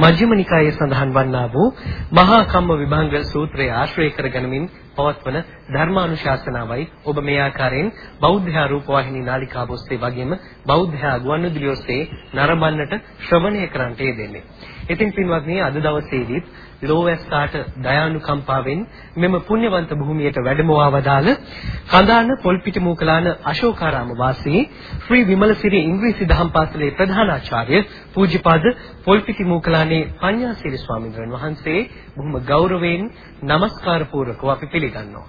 යෙදුණු මජ්ක්‍ධිම නිකායේ සඳහන් වන්නා වූ මහා කම්ම විභංග සූත්‍රය ආශ්‍රය කරගනිමින් පවත්වන ධර්මානුශාසනාවයි ඔබ මේ ආකාරයෙන් බෞද්ධ රූපවාහිනී නාලිකාව ඔස්සේ වගේම බෞද්ධ ගුවන්විදුලි ඔස්සේ නරඹන්නට ශ්‍රවණය කරන්නට යෙදෙන්නේ. ඉතින් පින්වත්නි අද දවසේදීත් ලෝවැස්සාට දයානුකම්පාවෙන් මෙම පුණ්‍යවන්ත භූමියට වැඩමවා වදාළ කඳාන පොල්පිටි මූකලාන අශෝකාරාම වාසී ශ්‍රී විමලසිරි ඉංග්‍රීසි දහම් පාසලේ ප්‍රධානාචාර්ය පූජ්‍යපද පොල්පිටි මූකලානේ පඤ්ඤාසිරි ස්වාමීන් වහන්සේ බොහොම ගෞරවයෙන් নমස්කාර පූර්වකව අපි පිළිගන්නවා.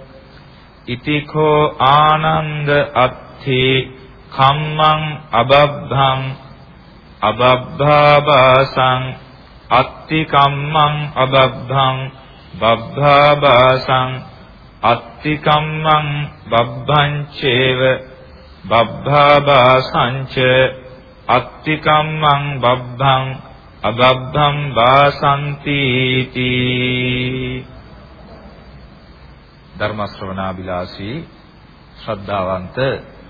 ඉතිකෝ ආනන්ද අත්ථි කම්මං අබබ්බං අබබ්බාබාසං අත්ති කම්මං අබබ්බං බබ්බාබාසං අත්ති කම්මං බබ්බං චේව බබ්බාබාසංච අත්ති කම්මං බබ්බං අබබ්බං වාසන්ති තී ධර්ම ශ්‍රවණාබිලාසී ශ්‍රද්ධාවන්ත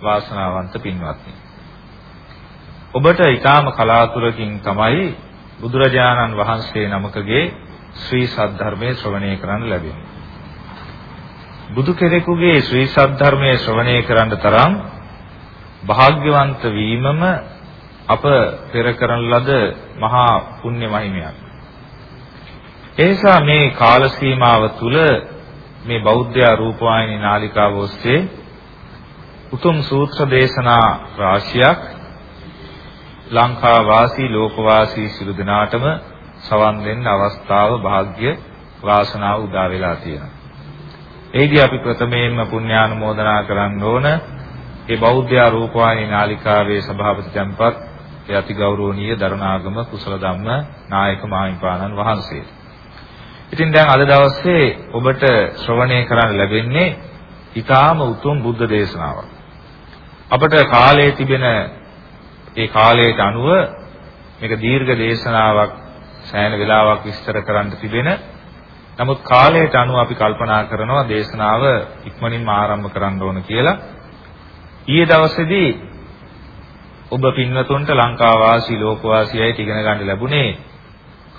වාසනාවන්ත පින්වත්නි ඔබට ඊටාම කලාතුරකින් තමයි බුදුරජාණන් වහන්සේ නමකගේ ශ්‍රී සද්ධර්මයේ ශ්‍රවණය කරන්න ලැබෙන්නේ බුදු කෙනෙකුගේ ශ්‍රී සද්ධර්මයේ ශ්‍රවණය කරන්න තරම් භාග්‍යවන්ත වීමම අප පෙර කරන ලද මහා පුණ්‍ය මහිමයක්. එනිසා මේ කාල සීමාව තුල මේ බෞද්ධ රූපවාහිනී නාලිකාව ඔස්සේ උතුම් සූත්‍ර දේශනා රාශියක් ලංකා වාසී ලෝක වාසී සිළු දෙනාටම සවන් දෙන්න අවස්ථාව වාග්ය වාසනාව උදා වෙලා තියෙනවා. එහිදී අපි ප්‍රථමයෙන්ම පුණ්‍යානුමෝදනා කරන්න ඕන ඒ බෞද්ධ රූපවාහිනී නාලිකාවේ සභාපති ජනපත් ඒ අති ගෞරවනීය දරණාගම කුසල ධම්ම නායක මහින්පාණන් වහන්සේට. ඉතින් දැන් අද දවසේ ඔබට ශ්‍රවණය කරන්න ලැබෙන්නේ ඊටාම උතුම් බුද්ධ දේශනාවක්. අපට කාලයේ තිබෙන ඒ කාලයට අනුව මේක දීර්ඝ දේශනාවක් සෑහෙන වෙලාවක් විස්තර කරන්න තිබෙන නමුත් කාලයට අනුව අපි කල්පනා කරනවා දේශනාව ඉක්මනින්ම ආරම්භ කරන්න ඕන කියලා. ඊයේ දවසේදී ඔබ පින්වතුන්ට ලංකා වාසී ලෝක වාසීයයි ඉගෙන ගන්න ලැබුණේ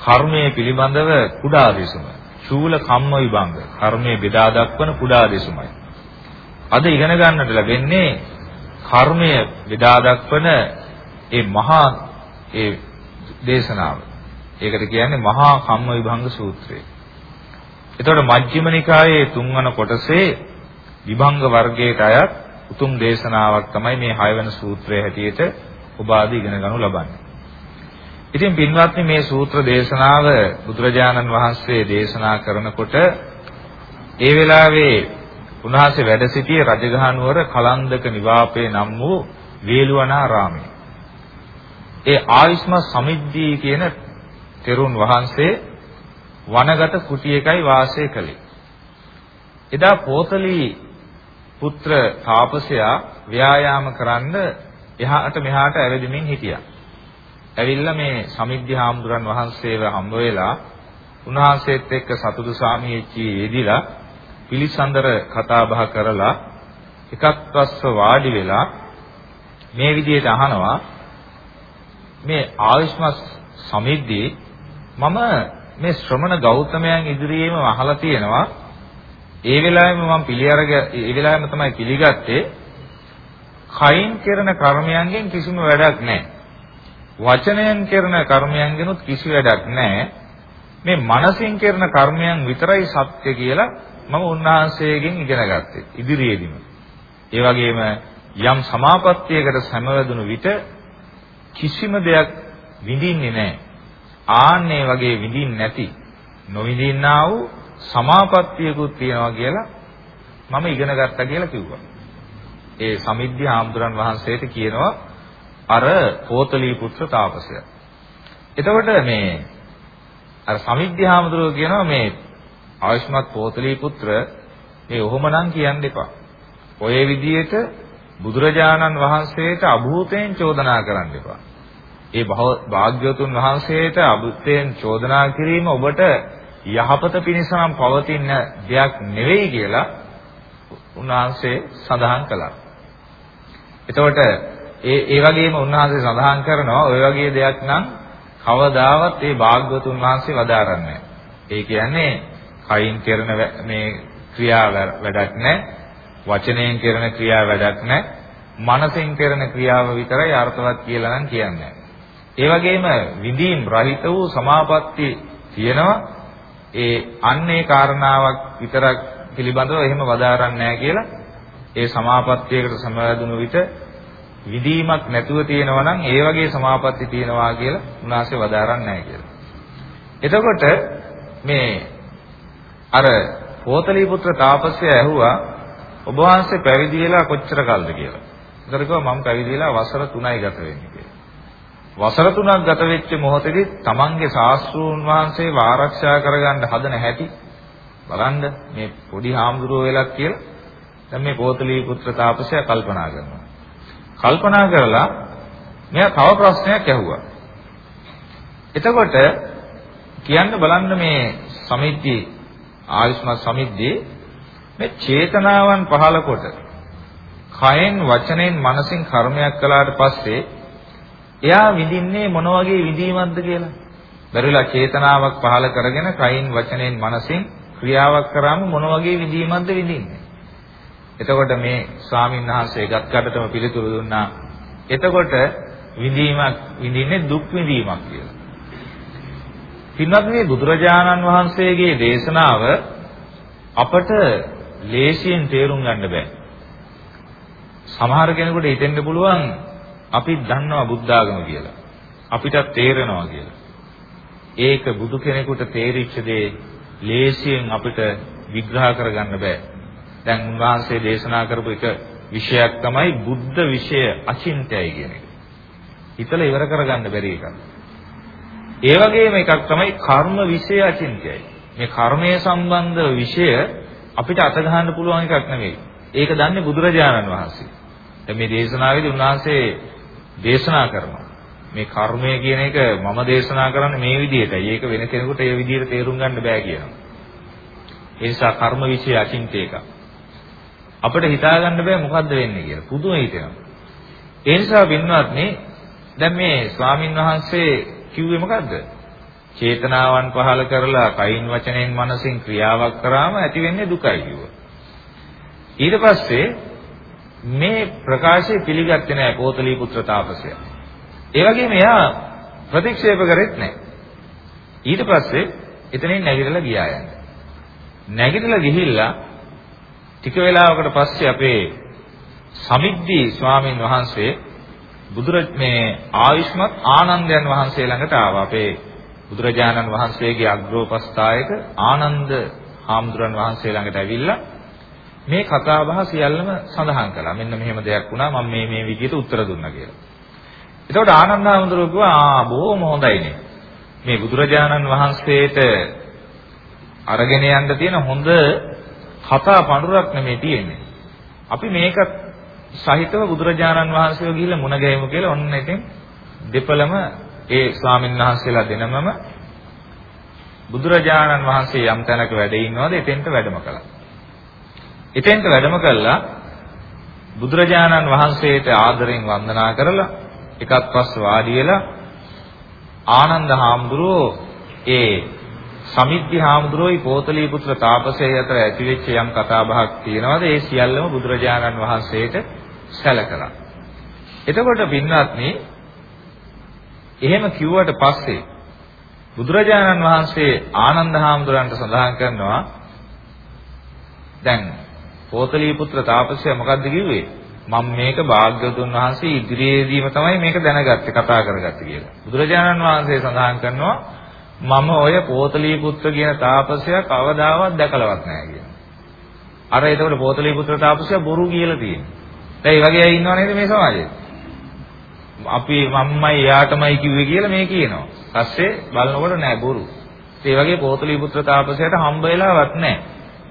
කර්මයේ පිළිබඳව කුඩා දෙසුම. ශූල කම්ම විභංග. කර්මයේ බෙදා දක්වන කුඩා දෙසුමයි. අද ඉගෙන ගන්නට ලැබෙන්නේ කර්මය බෙදා දක්වන ඒ මහා ඒ දේශනාව. ඒකට කියන්නේ මහා කම්ම විභංග සූත්‍රය. එතකොට මජ්ක්‍ධිම නිකායේ තුන්වන කොටසේ විභංග වර්ගයට අයත් උතුම් දේශනාවක් තමයි මේ 6 වෙනි සූත්‍රයේ හැටියට ඔබ ආදී ඉගෙන ගනු ලබන්නේ. ඉතින් පින්වත්නි මේ සූත්‍ර දේශනාව බුදුරජාණන් වහන්සේ දේශනා කරනකොට ඒ වෙලාවේ උන්වහන්සේ වැඩ සිටියේ රජගහ නුවර කලන්දක නිවාපේ නම් වූ වේළුවනාරාමයේ. ඒ ආයුෂ්ම සමිද්දී කියන තෙරුන් වහන්සේ වනගත කුටියකයි වාසය කළේ. එදා පෝතලී පුත්‍ර තාපසයා ව්‍යායාම කරන්න එහාට මෙහාට ඇවිදින්මින් හිටියා. ඇවිල්ලා මේ සමිද්ධි හාමුදුරන් වහන්සේව හම්බ වෙලා උන්වහන්සේත් එක්ක සතුටු සාමියේච්චි යෙදිලා පිළිසඳර කතා බහ කරලා එකක් පස්ව වාඩි වෙලා මේ විදිහට අහනවා මේ ආයුෂ්මත් සමිද්ධි මම මේ ශ්‍රමණ ගෞතමයන් ඉදිරියේම අහලා තියෙනවා ඒ වෙලාවෙම මම පිළිඅරග ඒ වෙලාවෙම තමයි පිළිගත්තේ කයින් කරන කර්මයන්ගෙන් කිසිම වැඩක් නැහැ. වචනයෙන් කරන කර්මයන්ගෙනුත් කිසි වැඩක් නැහැ. මේ මනසින් කරන කර්මයන් විතරයි සත්‍ය කියලා මම උන්වහන්සේගෙන් ඉගෙන ගත්තේ ඉදිරියේදීම. ඒ වගේම යම් සමාපත්තියකට සමවැදුණු විට කිසිම දෙයක් විඳින්නේ නැහැ. ආන්නේ වගේ විඳින්නේ නැති නොවිඳින්නා වූ සමාපත්තියකුත් තියෙනවා කියලා මම ඉගෙන ගත්තා කියලා කිව්වා. ඒ සමිද්ධි ආම්දුරන් වහන්සේට කියනවා අර පෝතලී පුත්‍ර තාපසය. එතකොට මේ අර සමිද්ධි ආම්දුරෝ කියනවා මේ ආයුෂ්මත් පෝතලී පුත්‍ර මේ ඔහොමනම් කියන්න එපා. ඔය විදිහට බුදුරජාණන් වහන්සේට අභූතයෙන් චෝදනා කරන්න එපා. ඒ භාග්‍යවතුන් වහන්සේට අභූතයෙන් චෝදනා කිරීම ඔබට යහපත පිණිස නම් පවතින දෙයක් නෙවෙයි කියලා උන්වහන්සේ සඳහන් කළා. එතකොට ඒ ඒ වගේම උන්වහන්සේ සඳහන් කරනවා ওই වගේ දෙයක් නම් කවදාවත් ඒ භාග්‍යවතුන් වහන්සේ වදාරන්නේ ඒ කියන්නේ කයින් කරන මේ ක්‍රියා වැඩක් නැහැ. වචනයෙන් කරන ක්‍රියා වැඩක් නැහැ. මනසෙන් කරන ක්‍රියාව විතරයි අර්ථවත් කියලා නම් කියන්නේ. ඒ වගේම විදීම් රහිත වූ සමාපatti තියෙනවා. ඒ අන්නේ කාරණාවක් විතරක් පිළිබඳව එහෙම වදාරන්නේ නැහැ කියලා ඒ සමාපත්තියකට සමවැදුණු විට විදීමක් නැතුව තියෙනවා නම් ඒ වගේ සමාපatti තියෙනවා කියලා උන්වහන්සේ වදාරන්නේ නැහැ කියලා. එතකොට මේ අර පෝතලී පුත්‍ර තාපසය ඇහුවා ඔබ වහන්සේ පැවිදි වෙලා කොච්චර කල්ද කියලා. ඒතර කිව්වා මම පැවිදි වෙලා වසර 3යි ගත වෙන්නේ කියලා. වසර 3ක් ගත වෙච්ච මොහොතේදී තමන්ගේ ශාස්ත්‍රූන් වහන්සේව ආරක්ෂා කරගන්න හදන හැටි බලන්න මේ පොඩි හාමුදුරුවෝ වෙලක් කියලා දැන් මේ පෝතලී පුත්‍ර තාපසයා කල්පනා කරනවා. කල්පනා කරලා මෙයා තව ප්‍රශ්නයක් ඇහුවා. එතකොට කියන්න බලන්න මේ සමිද්ධි ආයුෂ්මත් සමිද්ධියේ මේ චේතනාවන් පහළ කොට කයෙන් වචනෙන් මනසින් කර්මයක් කළාට පස්සේ එයා විඳින්නේ මොන වගේ විඳීමක්ද කියලා. බැරිලා චේතනාවක් පහළ කරගෙන කයින් වචනෙන් මනසින් ක්‍රියාවක් කරාම මොන වගේ විඳීමක්ද විඳින්නේ. එතකොට මේ ස්වාමීන් වහන්සේ ගත්කඩටම පිළිතුරු දුන්නා. එතකොට විඳීමක් විඳින්නේ දුක් විඳීමක් කියලා. පින්වත් මේ බුදුරජාණන් වහන්සේගේ දේශනාව අපට ලේසියෙන් තේරුම් ගන්න බෑ. සමහර කෙනෙකුට හිතෙන්න පුළුවන් අපි දන්නවා බුද්ධ ආගම කියලා. අපිට තේරෙනවා කියලා. ඒක බුදු කෙනෙකුට තේරිච්ච දේ ලේසියෙන් අපිට විග්‍රහ කරගන්න බෑ. දැන් උන්වහන්සේ දේශනා කරපු එක විෂයක් තමයි බුද්ධ විෂය අචින්තයයි කියන එක. හිතලා ඉවර කරගන්න බැරි එකක්. ඒ වගේම එකක් තමයි කර්ම විෂය අචින්තයයි. මේ කර්මය සම්බන්ධ විෂය අපිට අත ගන්න පුළුවන් එකක් නෙවෙයි. ඒක දන්නේ බුදුරජාණන් වහන්සේ. දැන් මේ දේශනාවේදී උන්වහන්සේ දේශනා කරනවා. මේ කර්මය කියන එක මම දේශනා කරන්නේ මේ විදිහටයි. ඒක වෙන කෙනෙකුට ඒ විදිහට තේරුම් ගන්න බෑ කියනවා. ඒ නිසා කර්ම විෂය අචින්ත එකක්. අපිට හිතා ගන්න බෑ මොකද්ද වෙන්නේ කියලා. පුදුම හිතෙනවා. ඒ නිසා බින්වත්නි දැන් මේ ස්වාමින් වහන්සේ කිව්වේ මොකද්ද? චේතනාවන් පහල කරලා කයින් වචනෙන් මනසින් ක්‍රියාවක් කරාම ඇති වෙන්නේ දුකයි කිව්වා. ඊට පස්සේ මේ ප්‍රකාශය පිළිගත්තේ නැහැ පෝතලී පුත්‍ර තාපසයා. ඒ වගේම එයා ප්‍රතික්ෂේප කරෙත් නැහැ. ඊට පස්සේ එතනින් නැගිටලා ගියා යන්නේ. නැගිටලා ගිහිල්ලා ටික වෙලාවකට පස්සේ අපේ සමිද්ධි ස්වාමීන් වහන්සේ බුදුර මේ ආයුෂ්මත් ආනන්දයන් වහන්සේ ළඟට ආවා. අපේ බුදුරජාණන් වහන්සේගේ අග්‍රෝපස්ථායක ආනන්ද හාමුදුරන් වහන්සේ ළඟට ඇවිල්ලා මේ කතා බහ සියල්ලම සඳහන් කළා. මෙන්න මෙහෙම දෙයක් වුණා මම මේ මේ විදිහට උත්තර දුන්නා කියලා. එතකොට ආනන්ද හාමුදුරුවෝ කිව්වා ආ බොහොම හොඳයිනේ. මේ බුදුරජාණන් වහන්සේට අරගෙන යන්න තියෙන හොඳ කතා පඳුරක් නෙමෙයි තියෙන්නේ. අපි මේක සහිතව බුදුරජාණන් වහන්සේව ගිහිල්ලා මුණ ගැහෙමු කියලා ඔන්න ඉතින් දෙපළම ඒ ස්වාමීන් වහන්සේලා දෙනමම බුදුරජාණන් වහන්සේ යම් තැනක වැඩ ඉන්නවද එතෙන්ට වැඩම කළා. එතෙන්ට වැඩම කළා බුදුරජාණන් වහන්සේට ආදරෙන් වන්දනා කරලා එකත් පස්ස වාඩි වෙලා ආනන්ද හාමුදුරුවෝ ඒ සමිද්ධි හාමුදුරුවෝයි පෝතලී පුත්‍ර තාපසය අතර ඇතිවෙච්ච යම් කතාබහක් තියෙනවාද ඒ සියල්ලම බුදුරජාණන් වහන්සේට සැලකලා. එතකොට පින්වත්නි එහෙම කිව්වට පස්සේ බුදුරජාණන් වහන්සේ ආනන්ද හාමුදුරන්ට සඳහන් කරනවා දැන් පෝතලී පුත්‍ර තාපසයා මොකද්ද කිව්වේ? මම මේක භාග්‍යවතුන් වහන්සේ ඉදිරියේදීම තමයි මේක දැනගත්තේ කතා කරගත්තේ කියලා. බුදුරජාණන් වහන්සේ සඳහන් කරනවා මම ඔය පෝතලී පුත්‍ර කියන තාපසයා කවදාවත් දැකලවත් නැහැ කියලා. අර එතකොට පෝතලී පුත්‍ර තාපසයා බොරු කියලා තියෙනවා. දැන් මේ වගේ අය ඉන්නව නේද මේ සමාජයේ? අපි මම්මයි යාටමයි කිව්වේ කියලා මේ කියනවා. පස්සේ බලනකොට නෑ බොරු. ඒ වගේ පෝතලී පුත්‍ර තාපසයාට හම්බ වෙලාවක් නෑ.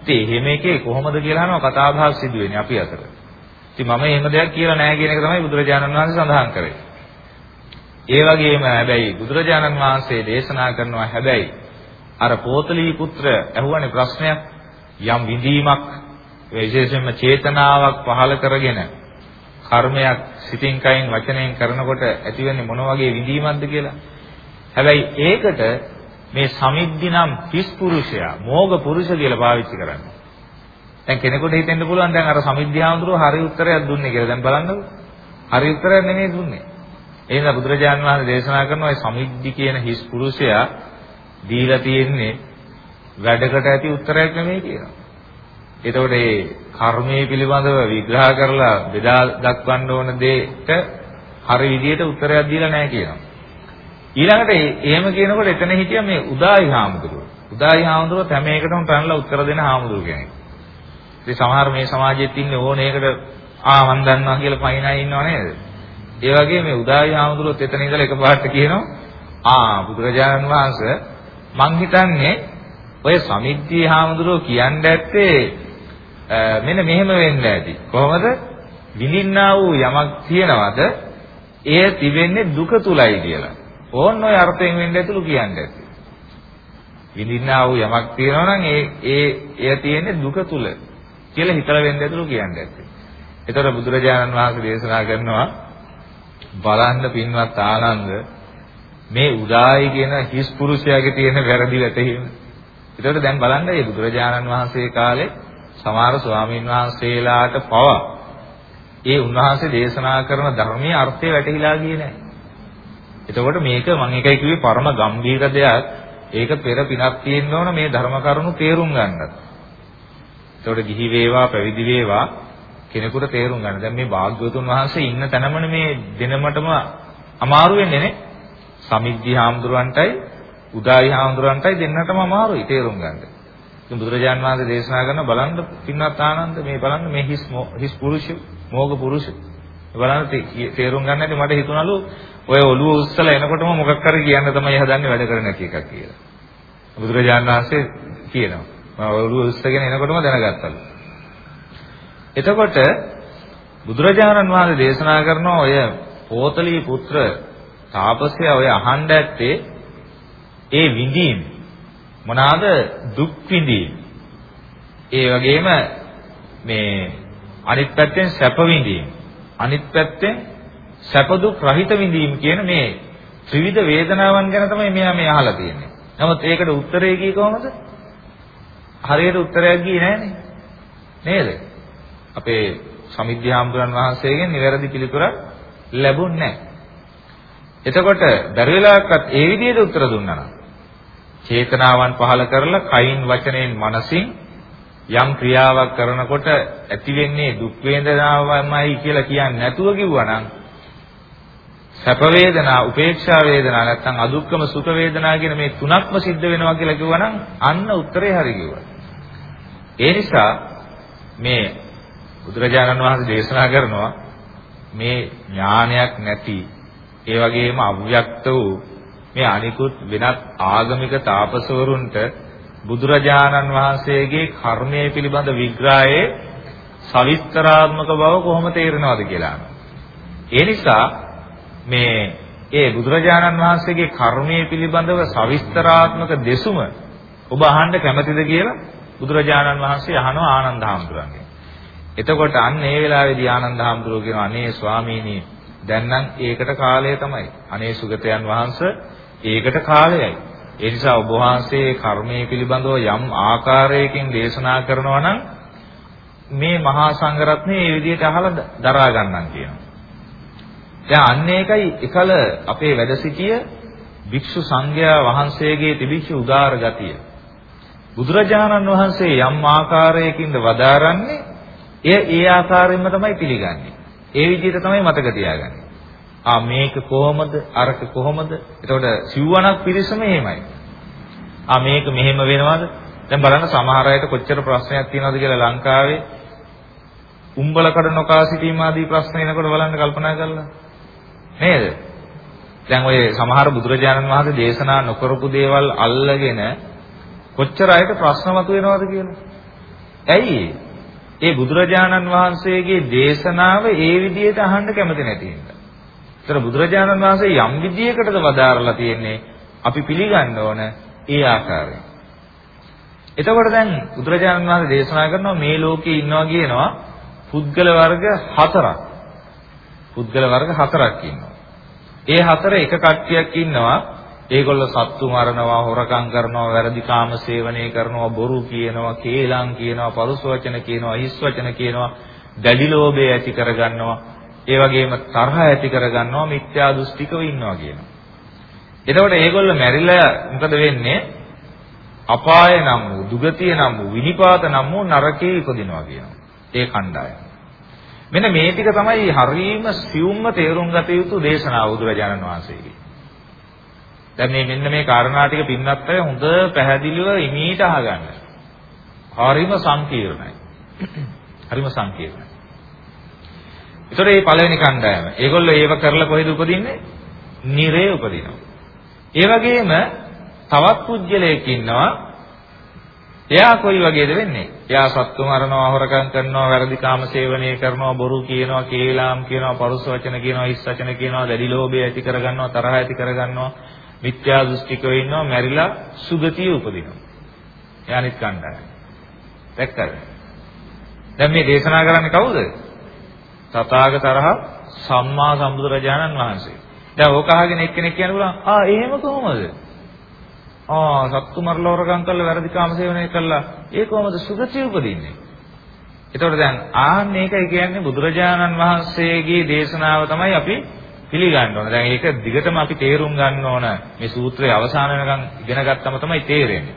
ඉතින් එහෙම එකේ කොහොමද කියලා අහනවා කතාබහක් සිදු වෙන්නේ අපි අතර. ඉතින් මම එහෙම දෙයක් කියලා නෑ කියන එක තමයි බුදුරජාණන් වහන්සේ සඳහන් කරේ. ඒ වගේම හැබැයි බුදුරජාණන් වහන්සේ දේශනා කරනවා හැබැයි අර පෝතලී පුත්‍ර ඇහුවනේ ප්‍රශ්නයක් යම් විඳීමක් විශේෂයෙන්ම චේතනාවක් පහළ කරගෙන කර්මයක් සිතින් කයින් වචනයෙන් කරනකොට ඇතිවෙන්නේ මොන වගේ විඳීමක්ද කියලා. හැබැයි ඒකට මේ සමිද්ධි නම් හිස් පුරුෂයා, මෝග පුරුෂ කියලා පාවිච්චි කරන්නේ. දැන් කෙනෙකුට හිතෙන්න පුළුවන් දැන් අර සමිද්ධාඳුරෝ හරි උත්තරයක් දුන්නේ කියලා. දැන් බලන්නකෝ. හරි උත්තරයක් නෙමෙයි දුන්නේ. එහෙනම් බුදුරජාණන් වහන්සේ දේශනා කරනවා මේ සමිද්ධි කියන හිස් පුරුෂයා දීලා තියෙන්නේ වැඩකට ඇති උත්තරයක් නෙමෙයි කියනවා. එතකොට මේ කර්මයේ පිළිබඳව විග්‍රහ කරලා බෙදා දක්වන්න ඕන දෙයට හරි විදියට උත්තරයක් දීලා නැහැ කියනවා. ඊළඟට එහෙම කියනකොට එතන හිටියා මේ උදායි හාමුදුරුවෝ. උදායි හාමුදුරුවෝ හැම එකටම පැනලා උත්තර දෙන හාමුදුරුවෝ කෙනෙක්. ඉතින් සමහර මේ සමාජෙත් ඉන්නේ ඕනේ ඒකට ආ මන් දන්නවා කියලා පයින් අය ඉන්නව නේද? ඒ වගේ මේ උදායි හාමුදුරුවෝත් එතන ඉඳලා එකපාරට කියනවා ආ බුදුරජාණන් වහන්සේ මං හිතන්නේ ඔය සමිද්ධි හාමුදුරුවෝ කියන්න ඇත්තේ මෙන්න මෙහෙම වෙන්න ඇති. කොහොමද? විඳින්නා වූ යමක් තියනවද? එය තිබෙන්නේ දුක තුලයි කියලා. ඕන්න ඔය අර්ථයෙන් වෙන්න ඇතුළු කියන්නේ ඇති. විඳින්නා වූ යමක් තියෙනවා නම් ඒ ඒ එය තියෙන්නේ දුක තුල කියලා හිතලා වෙන්න ඇතුළු කියන්නේ ඇති. ඒතර බුදුරජාණන් වහන්සේ දේශනා කරනවා බලන්න පින්වත් ආනන්ද මේ උදායි කියන හිස් පුරුෂයාගේ තියෙන වැරදි වැටහීම. ඒතකොට දැන් බලන්න මේ බුදුරජාණන් වහන්සේ කාලේ සමහර ස්වාමීන් වහන්සේලාට පවා ඒ උන්වහන්සේ දේශනා කරන ධර්මයේ අර්ථය වැටහිලා ගියේ නැහැ. එතකොට මේක මම එකයි කිව්වේ පරම ගම්භීර දෙයක්. ඒක පෙර පිනක් තියෙන්න ඕන මේ ධර්ම කරුණු තේරුම් ගන්නත්. එතකොට ගිහි වේවා පැවිදි වේවා කෙනෙකුට තේරුම් ගන්න. දැන් මේ භාග්‍යවතුන් වහන්සේ ඉන්න තැනමනේ මේ දෙනමටම අමාරු වෙන්නේ නේ. සමිද්ධි හාමුදුරන්ටයි උදායි හාමුදුරන්ටයි දෙන්නටම අමාරුයි තේරුම් ගන්න. ඉතින් බුදුරජාන් වහන්සේ දේශනා කරන බලන්න පින්වත් ආනන්ද මේ බලන්න මේ හිස් හිස් පුරුෂ මෝග පුරුෂ බලන්න තේරුම් ගන්න ඇති මට හිතුණලු ඔය ඔළුව උස්සලා එනකොටම මොකක් හරි කියන්න තමයි හදන්නේ වැඩ කරන එකක් කියලා. බුදුරජාන් වහන්සේ කියනවා. මම ඔළුව උස්සගෙන එනකොටම දැනගත්තලු. එතකොට බුදුරජාණන් වහන්සේ දේශනා කරන ඔය පෝතලී පුත්‍ර තාපසයා ඔය අහන්න ඇත්තේ ඒ විඳීම් මොනවාද දුක් විඳීම්. ඒ වගේම මේ අනිත් පැත්තෙන් සැප විඳීම්. අනිත් පැත්තෙන් සැප දුක් රහිත විඳීම් කියන මේ ත්‍රිවිධ වේදනාවන් ගැන තමයි මෙයා මේ අහලා තියෙන්නේ. නමුත් ඒකට උත්තරේ කී කොහොමද? හරියට උත්තරයක් ගියේ නෑනේ. නේද? අපේ සමිද්ධාම්බුරන් වහන්සේගෙන් නිවැරදි පිළිතුරක් ලැබුණේ නැහැ. එතකොට බැරි වෙලාවකත් ඒ විදිහට උත්තර දුන්නා නම් චේතනාවන් පහල කරලා කයින් වචනයෙන් මනසින් යම් ක්‍රියාවක් කරනකොට ඇති වෙන්නේ දුක් වේදනාවමයි කියලා කියන්නේ නැතුව කිව්වනම් සැප වේදනා, උපේක්ෂා වේදනා නැත්නම් අදුක්කම සුඛ වේදනා කියන මේ තුනක්ම සිද්ධ වෙනවා කියලා කිව්වනම් අන්න උත්තරේ හරි කිව්වා. ඒ නිසා මේ බුදුරජාණන් වහන්සේ දේශනා කරනවා මේ ඥානයක් නැති ඒ වගේම අව්‍යක්ත වූ මේ අනිකුත් වෙනත් ආගමික තාපසවරුන්ට බුදුරජාණන් වහන්සේගේ කර්මයේ පිළිබඳ විග්‍රහයේ සවිස්තරාත්මක බව කොහොම තේරෙනවද කියලා. ඒ නිසා මේ ඒ බුදුරජාණන් වහන්සේගේ කර්මයේ පිළිබඳව සවිස්තරාත්මක දෙසුම ඔබ අහන්න කැමතිද කියලා බුදුරජාණන් වහන්සේ අහනවා ආනන්ද හාමුදුරන්ගෙන්. එතකොට අන්න ඒ වෙලාවේදී ආනන්ද හාමුදුරුවෝ කියනවා අනේ ස්වාමීනි දැන් නම් ඒකට කාලය තමයි. අනේ සුගතයන් වහන්සේ ඒකට කාලයයි. ඒ නිසා ඔබ වහන්සේ කර්මයේ පිළිබඳව යම් ආකාරයකින් දේශනා කරනවා නම් මේ මහා සංඝරත්නය මේ විදිහට අහලා දරා ගන්නම් කියනවා. දැන් අන්න ඒකයි එකල අපේ වැඩ සිටිය භික්ෂු සංඝයා වහන්සේගේ තිබිච්ච උදාර ගතිය. බුදුරජාණන් වහන්සේ යම් ආකාරයකින්ද වදාරන්නේ එය ඒ ආකාරයෙන්ම තමයි පිළිගන්නේ. ඒ විදිහට තමයි මතක තියාගන්නේ. ආ මේක කොහොමද අරක කොහොමද? එතකොට සිව්වණක් පිරිසම එහෙමයි. ආ මේක මෙහෙම වෙනවද? දැන් බලන්න සමහර අයට කොච්චර ප්‍රශ්නයක් තියෙනවද කියලා ලංකාවේ උම්බල කඩ නොකා සිටීම ආදී ප්‍රශ්න එනකොට බලන්න කල්පනා කරලා නේද? දැන් ඔය සමහර බුදුරජාණන් වහන්සේ දේශනා නොකරපු දේවල් අල්ලගෙන කොච්චර අයට ප්‍රශ්න මතුවෙනවද කියලා. ඇයි ඒ බුදුරජාණන් වහන්සේගේ දේශනාව ඒ විදිහට අහන්න කැමති නැති හින්දා. ඒතර බුදුරජාණන් වහන්සේ යම් විදියකටද වදාරලා තියෙන්නේ අපි පිළිගන්න ඕන ඒ ආකාරයෙන්. එතකොට දැන් බුදුරජාණන් වහන්සේ දේශනා කරනවා මේ ලෝකේ ඉන්නවා කියනවා පුද්ගල වර්ග හතරක්. පුද්ගල වර්ග හතරක් ඉන්නවා. ඒ හතර එක කට්ටියක් ඉන්නවා ඒගොල්ලෝ සත්තු මරනවා, හොරකම් කරනවා, වැරදි කාම සේවනය කරනවා, බොරු කියනවා, කේලම් කියනවා, පරුස වචන කියනවා, හිස් වචන කියනවා, දැඩි ලෝභය ඇති කරගන්නවා. ඒ වගේම තරහ ඇති කරගන්නවා, මිත්‍යා දෘෂ්ටිකව ඉන්නවා කියනවා. එතකොට ඒගොල්ලෝ මැරිලා මොකද වෙන්නේ? අපාය නම් වූ, දුගතිය නම් වූ, විනිපාත නම් වූ නරකයේ ඉපදිනවා කියනවා. ඒ කණ්ඩායම. මෙන්න මේ ටික තමයි හරීම සියුම්ම තේරුම් ගත යුතු දේශනාව බුදුරජාණන් වහන්සේගේ. දැන් මේ මෙන්න මේ කාරණා ටික පින්නත් අය හොඳ පැහැදිලිව ඉමීට අහගන්න. හරිම සංකීර්ණයි. හරිම සංකීර්ණයි. ඒතර මේ පළවෙනි කණ්ඩායම. ඒගොල්ලෝ ඒව කරලා කොහෙද උපදින්නේ? නිරේ උපදිනවා. ඒ වගේම තවත් පුජ්‍යලයක් ඉන්නවා. එයා කොයි වගේද වෙන්නේ? එයා සත්තු මරනවා, හොරකම් කරනවා, වැරදි කාම සේවනය කරනවා, බොරු කියනවා, කේලාම් කියනවා, පරුස වචන කියනවා, හිස් වචන කියනවා, දැඩි ලෝභය ඇති කරගන්නවා, තරහ ඇති කරගන්නවා, මිත්‍යා දෘෂ්ටිකව ඉන්නවා මැරිලා සුගතිය උපදිනවා. ඒ අනිත් කණ්ඩායම. දැක්කද? දැන් මේ දේශනා කරන්නේ කවුද? තථාගතරහ සම්මා සම්බුදුරජාණන් වහන්සේ. දැන් ඕක අහගෙන එක්කෙනෙක් කියන්න පුළුවන් ආ එහෙම කොහොමද? ආ සත්තු මරලා හොරකම් කරලා වැරදි කාම සේවනය කළා ඒ කොහොමද සුගතිය උපදින්නේ? එතකොට දැන් ආන්න ඒකයි කියන්නේ බුදුරජාණන් වහන්සේගේ දේශනාව තමයි අපි පිළිගන්න ඕන. දැන් ඒක දිගටම අපි තේරුම් ගන්න ඕන. මේ සූත්‍රයේ අවසාන වෙනකන් ඉගෙන ගත්තම තමයි තේරෙන්නේ.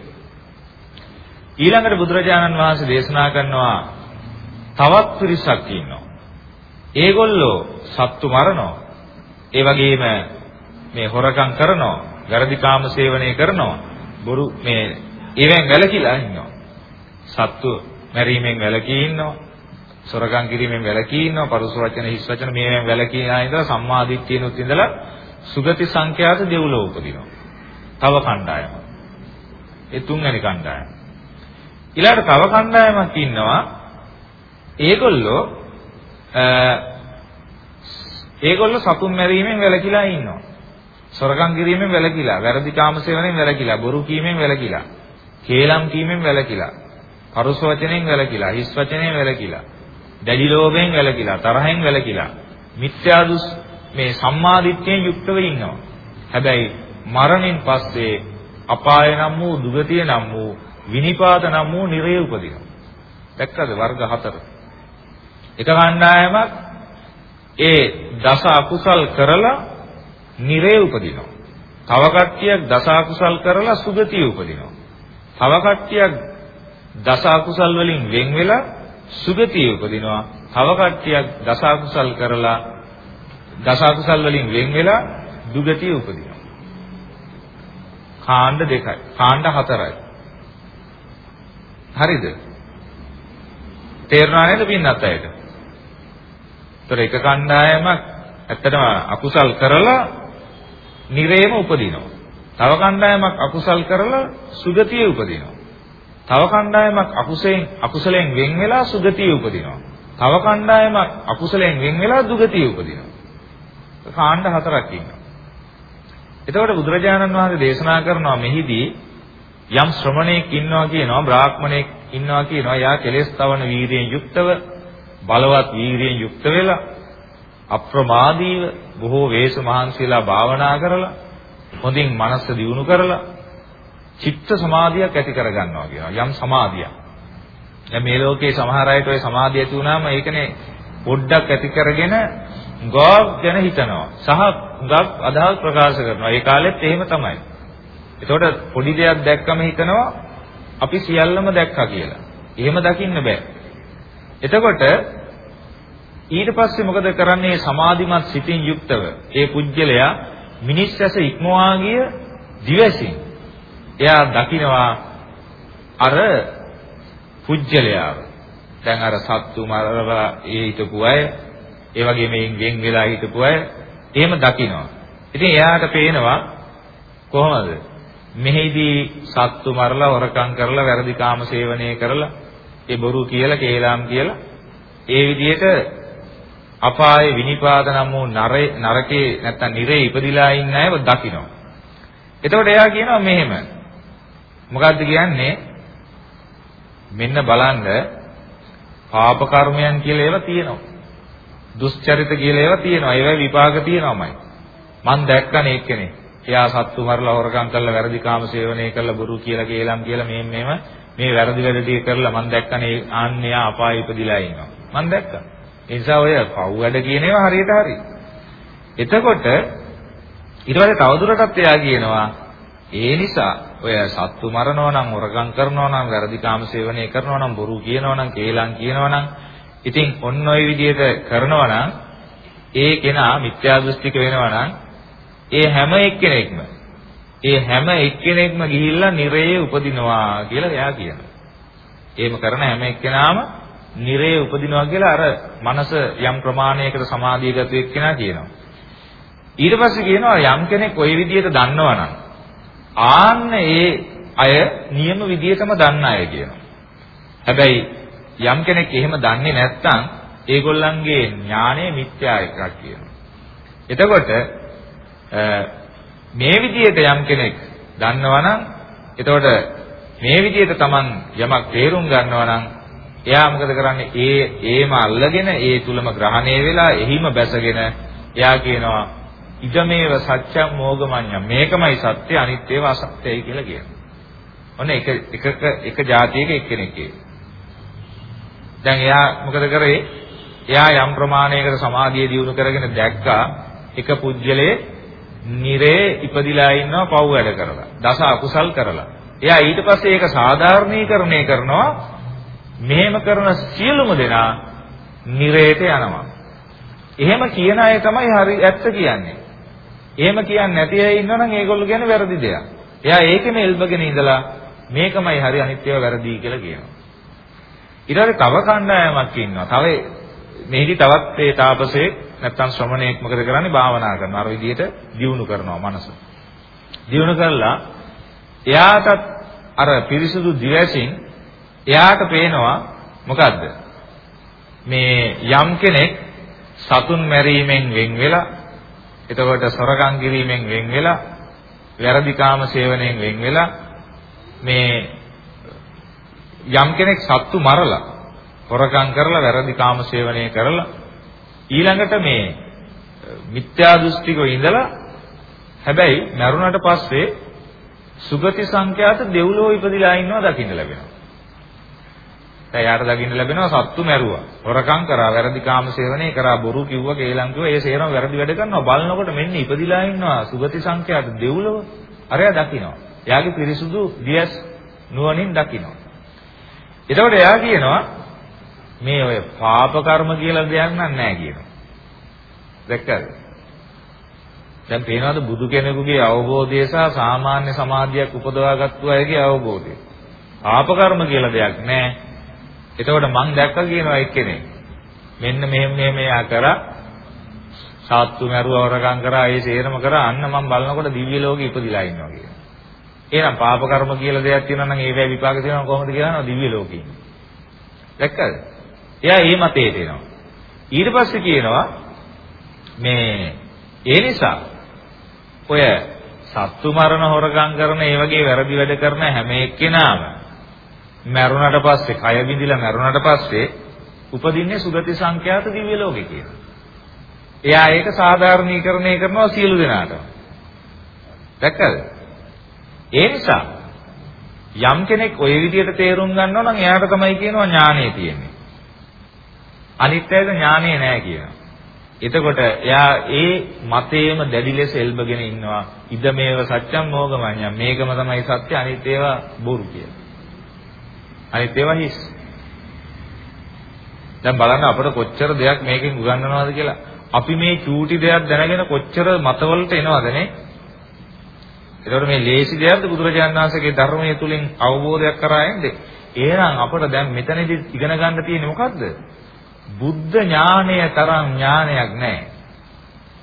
ඊළඟට බුදුරජාණන් වහන්සේ දේශනා කරනවා තවත් පිරිසක් ඉන්නවා. ඒගොල්ලෝ සත්තු මරනවා. ඒ වගේම මේ හොරකම් කරනවා, වැරදි කාම සේවනය කරනවා, බොරු මේ ඒවෙන් වැළකීලා ඉන්නවා. සත්තු මැරීමෙන් වැළකී ඉන්නවා. සොරකම් කිරීමෙන් වැළකී ඉන්නවා පරුස වචන හිස් වචන මේවෙන් වැළකී ඉන්නා ඉඳලා සම්මාදිට්ඨියනොත් ඉඳලා සුගති සංඛ්‍යාත දෙව්ලොව උපදිනවා. තව කණ්ඩායම. ඒ තුන්වෙනි කණ්ඩායම. ඊළඟට තව කණ්ඩායමක් ඉන්නවා ඒගොල්ලෝ ඒගොල්ලෝ සතුන් මැරීමෙන් වැළකීලා ඉන්නවා. සොරකම් කිරීමෙන් වැළකීලා, වැරදි කාම සේවනයෙන් වැළකීලා, බොරු කීමෙන් වැළකීලා, කේලම් කීමෙන් වැළකීලා, පරුස වචනෙන් වැළකීලා, හිස් වචනෙන් වැළකීලා, දැඩි ලෝභයෙන් වැළකීලා, තරහෙන් වැළකීලා, මිත්‍යා දුස් මේ සම්මාදිට්ඨියෙන් යුක්තව ඉන්නවා. හැබැයි මරණයෙන් පස්සේ අපාය නම් වූ දුගතිය නම් වූ විනිපාත නම් වූ නිරේ උපදිනවා. දැක්කද වර්ග හතර. එක කණ්ඩායමක් ඒ දස අකුසල් කරලා නිරේ උපදිනවා. තව කට්ටියක් දස අකුසල් කරලා සුගතිය උපදිනවා. තව කට්ටියක් දස අකුසල් වලින් වෙන් වෙලා සුගතිය උපදිනවා. තව කට්ටියක් දස අකුසල් කරලා දස අකුසල් වලින් වෙන් වෙලා දුගතිය උපදිනවා. කාණ්ඩ දෙකයි. කාණ්ඩ හතරයි. හරිද? තේරුණා නේද පින්නත් අයට? ඒතර එක කණ්ඩායමක් ඇත්තටම අකුසල් කරලා නිරේම උපදිනවා. තව කණ්ඩායමක් අකුසල් කරලා සුගතියේ උපදිනවා. තව කණ්ඩායමක් අකුසයෙන් අකුසලයෙන් වෙන් වෙලා සුගතිය උපදිනවා. තව කණ්ඩායමක් අකුසලයෙන් වෙන් වෙලා දුගතිය උපදිනවා. කාණ්ඩ හතරක් ඉන්නවා. එතකොට බුදුරජාණන් වහන්සේ දේශනා කරනවා මෙහිදී යම් ශ්‍රමණෙක් ඉන්නවා කියනවා බ්‍රාහ්මණෙක් ඉන්නවා කියනවා යා කෙලෙස් තවන වීරියෙන් යුක්තව බලවත් වීරියෙන් යුක්ත වෙලා අප්‍රමාදීව බොහෝ වේස මහන්සියලා භාවනා කරලා හොඳින් මනස දියුණු කරලා චිත්ත සමාධියක් ඇති කරගන්නවා කියනවා. යම් සමාධියක්. දැන් මේ ලෝකේ සමහර අයට ওই සමාධිය ඇති වුණාම ඒකනේ පොඩ්ඩක් ඇති කරගෙන ගොඩක් ගැන හිතනවා. සහ ගොඩක් අදහස් ප්‍රකාශ කරනවා. ඒ කාලෙත් එහෙම තමයි. එතකොට පොඩි දෙයක් දැක්කම හිතනවා අපි සියල්ලම දැක්කා කියලා. එහෙම දකින්න බෑ. එතකොට ඊට පස්සේ මොකද කරන්නේ සමාධිමත් සිතින් යුක්තව ඒ පුජ්‍යලයා මිනිස් ඇස ඉක්මවා ගිය දිවසින් එයා දකිනවා අර පුජ්‍යලයාව දැන් අර සත්තු මරලා ඒ හිටපු අය ඒ වගේ මේ වෙන් වෙලා හිටපු අය එහෙම දකිනවා ඉතින් එයාට පේනවා කොහොමද මෙහිදී සත්තු මරලා හොරකම් කරලා වැරදි කාම සේවනය කරලා ඒ බොරු කියලා කේලාම් කියලා ඒ විදිහට අපායේ විනිපාත නම් වූ නරකේ නැත්තම් නිරේ ඉපදිලා ඉන්න අයව දකිනවා. එතකොට එයා කියනවා මෙහෙම. මොකද්ද කියන්නේ? මෙන්න බලන්න පාප කර්මයන් කියලා ඒවා තියෙනවා. දුස්චරිත කියලා ඒවා තියෙනවා. ඒවා විපාක තියෙනවාමයි. මං දැක්කනේ එක්කෙනෙක්. එයා සත්තු මරලා හොරකම් කරලා වැරදි කාම සේවනය කරලා බොරු කියලා කේලම් කියලා මේ මේව මේ වැරදි වැඩ ටික කරලා මං දැක්කනේ ආන්නේ අපායේ ඉපදිලා ඉන්නවා. මං දැක්කා. ඒ නිසා ඔය පව් වැඩ කියන ඒවා හරියට හරි. එතකොට ඊට පස්සේ තවදුරටත් එයා කියනවා ඒ නිසා ඔය සත්තු මරනවා නම් හොරකම් කරනවා නම් වැරදි කාම සේවනය කරනවා නම් බොරු කියනවා නම් කේලම් කියනවා නම් ඉතින් ඔන්න ඔය විදිහට කරනවා නම් ඒ කෙනා මිත්‍යා දෘෂ්ටික වෙනවා නම් ඒ හැම එක්කෙනෙක්ම ඒ හැම එක්කෙනෙක්ම ගිහිල්ලා නිරයේ උපදිනවා කියලා එයා කියනවා. එහෙම කරන හැම එක්කෙනාම නිරයේ උපදිනවා කියලා අර මනස යම් ප්‍රමාණයකට සමාධියගත එක්කෙනා කියනවා. ඊට පස්සේ කියනවා යම් කෙනෙක් ওই විදිහට දන්නවනම් ආන්න ඒ අය නියම විදිහටම දන්න අය කියනවා. හැබැයි යම් කෙනෙක් එහෙම දන්නේ නැත්නම් ඒගොල්ලන්ගේ ඥානය මිත්‍යා එකක් කියනවා. එතකොට මේ විදිහට යම් කෙනෙක් දන්නවනම් එතකොට මේ විදිහට Taman යමක් තේරුම් ගන්නවනම් එයා මොකද කරන්නේ ඒ ඒම අල්ලගෙන ඒ තුලම ග්‍රහණය වෙලා එහිම බැසගෙන එයා කියනවා ඉදමේව සත්‍යම් මෝගමඤ්ඤම් මේකමයි සත්‍ය අනිත්‍යව අසත්‍යයි කියලා කියනවා. ඔන්න එක එකක එක જાතියක එක්කෙනෙක් දැන් එයා මොකද කරේ? එයා යම් ප්‍රමාණයකට සමාධිය දියුණු කරගෙන දැක්කා එක පුජ්‍යලේ නිරේ ඉපදිලා ඉන්නවා පව් වැඩ කරලා. දස අකුසල් කරලා. එයා ඊට පස්සේ ඒක සාධාරණීකරණය කරනවා මෙහෙම කරන සියලුම දෙනා නිරේට යනවා. එහෙම කියන අය තමයි හරි ඇත්ත කියන්නේ. එහෙම කියන්නේ නැති අය ඉන්නවනම් ඒගොල්ලෝ කියන්නේ වැරදි දෙයක්. එයා ඒකෙම එල්බගෙන ඉඳලා මේකමයි හරි අනිත්‍යව වැරදි කියලා කියනවා. ඊට පස්සේ තව කණ්ඩායමක් ඉන්නවා. තව මෙහිදී තවත් ඒ තාපසේ නැත්තම් ශ්‍රමණයෙක් මොකද කරන්නේ භාවනා කරනවා. අර විදිහට දියුණු කරනවා මනස. දියුණු කරලා එයාටත් අර පිරිසුදු දිවසින් එයාට පේනවා මොකද්ද? මේ යම් කෙනෙක් සතුන් මැරීමෙන් වෙන් වෙලා එතකොට සොරකම් කිරීමෙන් වෙන් වෙලා වැරදි කාම සේවනයෙන් වෙන් වෙලා මේ යම් කෙනෙක් සත්තු මරලා හොරකම් කරලා වැරදි කාම සේවනය කරලා ඊළඟට මේ මිත්‍යා දෘෂ්ටිකව ඉඳලා හැබැයි මරුණට පස්සේ සුගති සංඛ්‍යාත දෙව්ලෝ ඉපදිලා ඉන්නවා දකින්න ලැබෙනවා. දැන් යාට දකින්න ලැබෙනවා සත්තු මැරුවා. හොරකම් කරා, වැරදි කාම සේවනය කරා, බොරු කිව්වා, කේලම් කිව්වා, ඒ සේරම වැරදි වැඩ කරනවා. බලනකොට මෙන්න ඉපදිලා ඉන්නවා සුගති සංඛ්‍යාත දෙව්ලොව. අරයා දකිනවා. එයාගේ පිරිසුදු දියස් නුවණින් දකිනවා. එතකොට එයා කියනවා මේ ඔය පාප කර්ම කියලා දෙයක් නැහැ කියනවා. දැක්කද? දැන් පේනවාද බුදු කෙනෙකුගේ අවබෝධය සහ සාමාන්‍ය සමාධියක් උපදවාගත්තු අයගේ අවබෝධය. පාප කර්ම කියලා දෙයක් නැහැ. එතකොට මං දැක්ක කියනවා එක්කෙනෙක්. මෙන්න මෙහෙම මෙහෙම යා කරා සාත්තු මරුවා වරකම් කරා ඒ සේරම කරා අන්න මම බලනකොට දිව්‍ය ලෝකෙ ඉපදිලා ඉන්නවා කියනවා. එහෙනම් පාප කර්ම කියලා දෙයක් තියෙනවා නම් ඒවැ විපාක තියෙනවා කොහොමද කියනවා දිව්‍ය ලෝකෙ. දැක්කද? එයා ඒ මතයට එනවා. ඊට පස්සේ කියනවා මේ ඒ නිසා ඔය සත්තු මරණ හොරගම් කරන ඒ වගේ වැරදි වැඩ කරන හැම එක්කෙනාම මරුණට පස්සේ කය බිඳිලා මරුණට පස්සේ උපදින්නේ සුගති සංඛ්‍යාත දිව්‍ය ලෝකේ කියලා. එයා ඒක සාධාරණීකරණය කරනවා සියලු දෙනාට. දැක්කද? ඒ නිසා යම් කෙනෙක් ওই විදිහට තේරුම් ගන්නවා නම් එයාට තමයි කියනවා ඥානෙ තියෙන්නේ. අනිත් අයට ඥානෙ නැහැ කියනවා. එතකොට එයා ඒ මතේම දැඩි ලෙස එල්බගෙන ඉන්නවා. ඉදමේව සත්‍යම් මොගමඤ්ඤම්. මේකම තමයි සත්‍ය අනිත් ඒවා බොරු කියලා. අනිත් ඒවා හිස්. දැන් බලන්න අපිට කොච්චර දෙයක් මේකෙන් උගන්වනවද කියලා. අපි මේ චූටි දෙයක් දැනගෙන කොච්චර මතවලට එනවද නේ? ඒතකොට මේ ලේසි දෙයක්ද බුදුරජාණන් වහන්සේගේ ධර්මයේ තුලින් අවබෝධයක් කරා එන්නේ. එහෙනම් අපට දැන් මෙතනදී ඉගෙන ගන්න තියෙන්නේ මොකද්ද? බුද්ධ ඥානය තරම් ඥානයක් නැහැ.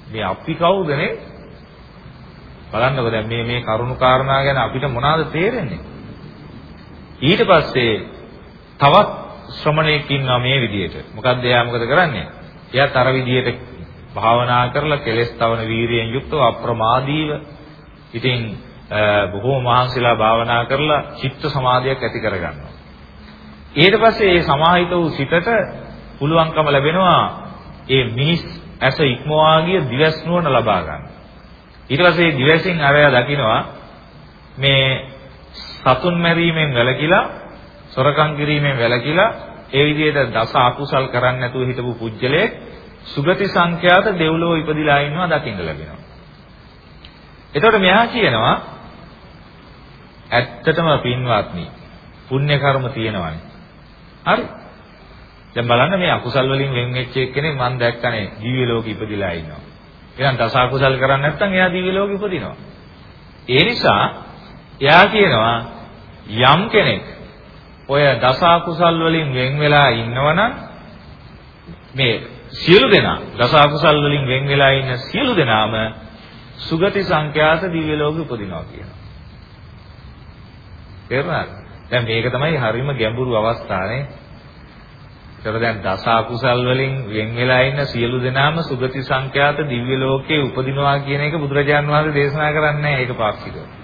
මේ අපි කවුදනේ? බලන්නකො දැන් මේ මේ කරුණු කාරණා ගැන අපිට මොනවද තේරෙන්නේ? ඊට පස්සේ තවත් ශ්‍රමණයෙක් ඉන්නවා මේ විදිහට. මොකද්ද එයා මොකද කරන්නේ? එයාත් අර විදිහට භාවනා කරලා කෙලස් තවන වීරියෙන් යුක්තව අප්‍රමාදීව ඉතින් බොහෝ මහන්සිලා භාවනා කරලා චිත්ත සමාධියක් ඇති කරගන්නවා. ඊට පස්සේ මේ සමාහිත වූ සිතට පුළුවන්කම ලැබෙනවා ඒ මිනිස් ඇස ඉක්මවා ගිය දිවස් නුවණ ලබා ගන්න. ඊට පස්සේ දිවසින් අරය දකිනවා මේ සතුන් මැරීමෙන් වැළකීලා සොරකම් කිරීමෙන් වැළකීලා ඒ විදිහට දස අකුසල් කරන්නේ නැතුව හිටපු පුජ්‍යලයේ සුගති සංඛ්‍යාත දෙව්ලොව ඉපදිලා ඉන්නවා දකින්න ලැබෙනවා. එතකොට මෙහා කියනවා ඇත්තටම පින්වත්නි පුණ්‍ය කර්ම තියෙනවානේ. හරි. දැන් බලන්න මේ අකුසල් වලින් වෙන් වෙච්ච එක්කෙනෙක් මම දැක්කනේ දිව්‍ය ලෝකෙ ඉපදිලා ඉන්නවා. එහෙනම් දස අකුසල් කරන්නේ නැත්නම් එයා දිව්‍ය ලෝකෙ ඉපදිනවා. ඒ නිසා එයා කියනවා යම් කෙනෙක් ඔය දස අකුසල් වලින් වෙන් වෙලා ඉන්නවනම් මේ සියලු දෙනා දස අකුසල් වලින් වෙන් වෙලා ඉන්න සියලු දෙනාම සුගති සංඛ්‍යාත දිව්‍ය ලෝකෙ උපදිනවා කියනවා. තේරුණාද? දැන් මේක තමයි හරිම ගැඹුරු අවස්ථානේ. ඒතර දැන් දස අකුසල් වලින් වෙන් වෙලා ඉන්න සියලු දෙනාම සුගති සංඛ්‍යාත දිව්‍ය ලෝකේ උපදිනවා කියන එක බුදුරජාන් වහන්සේ දේශනා කරන්නේ නැහැ ඒක පාක්ෂිකව.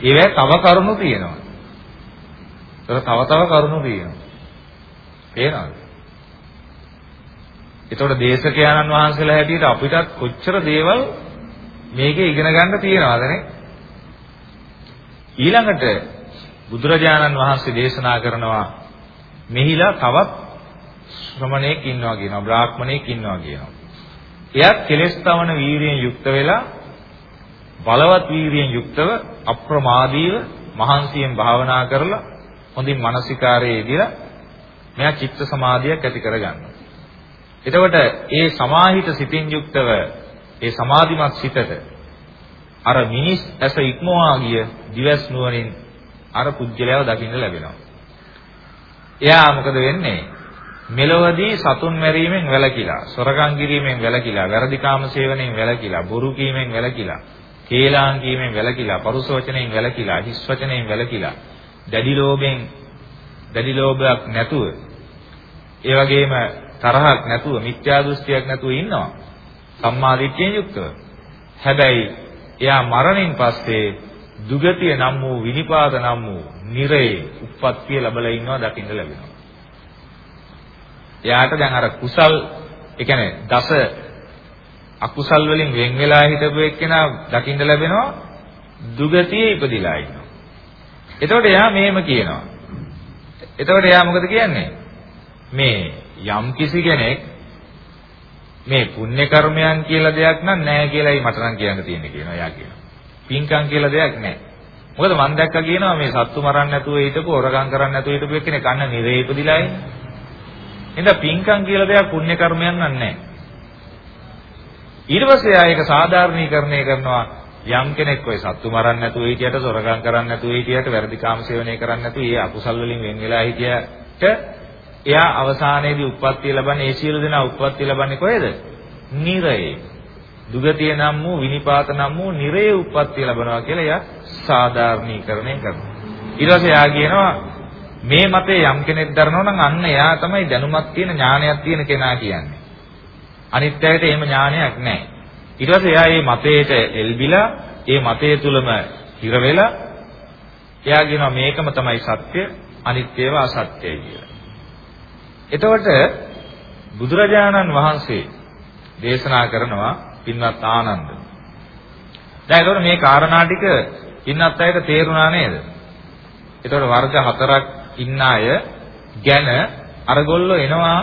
ඒවැ තව කරුණු තියෙනවා. ඒතර තව තව කරුණු තියෙනවා. තේරෙනවද? ඒතකොට දේශකයන්න් වහන්සේලා හැටියට අපිටත් කොච්චර දේවල් මේකේ ඉගෙන ගන්න තියෙනවද නේ? ඊළඟට බුදුරජාණන් වහන්සේ දේශනා කරනවා මෙහිලා තවත් ශ්‍රමණයෙක් ඉන්නවා කියනවා බ්‍රාහ්මණයෙක් ඉන්නවා කියනවා. එයත් කෙලස් තවන වීරියෙන් යුක්ත වෙලා බලවත් වීරියෙන් යුක්තව අප්‍රමාදීව මහන්සියෙන් භාවනා කරලා හොඳින් මානසිකාරයේ යෙදিলা මෙයා චිත්ත සමාධියක් ඇති කරගන්නවා. එතකොට ඒ සමාහිත සිතින් යුක්තව ඒ සමාධිමත් සිතට අර මිනිස් ඇස ඉක්මවා ගිය දිවස් නුවණින් අර පුජ්‍යලයව දකින්න ලැබෙනවා. එයා මොකද වෙන්නේ? මෙලොවදී සතුන් මැරීමෙන් වැළකීලා, සොරකම් කිරීමෙන් වැළකීලා, වැරදි කාම සේවනයෙන් වැළකීලා, බොරු කීමෙන් වැළකීලා, කේලාම් කීමෙන් වැළකීලා, පරුස වචනයෙන් වැළකීලා, හිස් වචනයෙන් වැළකීලා, දැඩි ලෝභයෙන් දැඩි ලෝභයක් නැතුව, ඒ වගේම තරහක් නැතුව, මිත්‍යා දෘෂ්ටියක් නැතුව ඉන්නවා. සම්මා දිට්ඨියෙන් යුක්තව. හැබැයි එයා මරණයෙන් පස්සේ දුගතිය නම් වූ විනිපාත නම් වූ නිරේ උප්පත්තිය ලැබලා ඉන්නවා දකින්න ලැබෙනවා. එයාට දැන් අර කුසල් ඒ කියන්නේ දස අකුසල් වලින් වෙන් වෙලා හිටපු එක්කෙනා දකින්න ලැබෙනවා දුගතියේ ඉපදිලා ඉන්නවා. එතකොට එයා මෙහෙම කියනවා. එතකොට එයා මොකද කියන්නේ? මේ යම් කිසි කෙනෙක් මේ පුණ්‍ය කර්මයන් කියලා දෙයක් නම් නැහැ කියලායි මට නම් කියන්න තියෙන්නේ කියනවා එයා කියනවා. පින්කම් කියලා දෙයක් නැහැ. මොකද මම දැක්කා කියනවා මේ සත්තු මරන්න නැතුව හිටපු හොරගම් කරන්න නැතුව හිටපු එක්කෙනෙක් අන්න නිරේ ඉපදිලා ඉන්නේ. එහෙනම් පින්කම් කියලා දෙයක් පුණ්‍ය කර්මයන් නැහැ. ඊට පස්සේ ආ ඒක සාධාරණීකරණය කරනවා යම් කෙනෙක් ඔය සත්තු මරන්න නැතුව හිටියට සොරකම් කරන්න නැතුව හිටියට වැරදි කාම සේවනය කරන්න නැතුව ඒ අකුසල් වලින් වෙන් වෙලා හිටියට එයා අවසානයේදී උප්පත්තිය ලබන්නේ ඒ සියලු දෙනා උප්පත්තිය ලබන්නේ කොහෙද? නිරයේ. දුගතිය නම් වූ විනිපාත නම් වූ නිරයේ උප්පත්තිය ලබනවා කියලා එයා සාධාරණීකරණය කරනවා. ඊට පස්සේ එයා කියනවා මේ මතේ යම් කෙනෙක් දරනවා නම් අන්න එයා තමයි දැනුමක් තියෙන ඥානයක් තියෙන කෙනා කියන්නේ. අනිත් අයට එහෙම ඥානයක් නැහැ. ඊට පස්සේ එයා මේ මතේට එල්බිලා ඒ මතය තුලම හිර වෙලා එයා කියනවා මේකම තමයි සත්‍ය අනිත් ඒවා අසත්‍යයි කියලා. එතකොට බුදුරජාණන් වහන්සේ දේශනා කරනවා පින්වත් ආනන්ද. දැන් එතකොට මේ කාරණා ටික පින්වත් අයට තේරුණා නේද? ඒතකොට වර්ග හතරක් ඉන්න අය ගැන අරගොල්ලෝ එනවා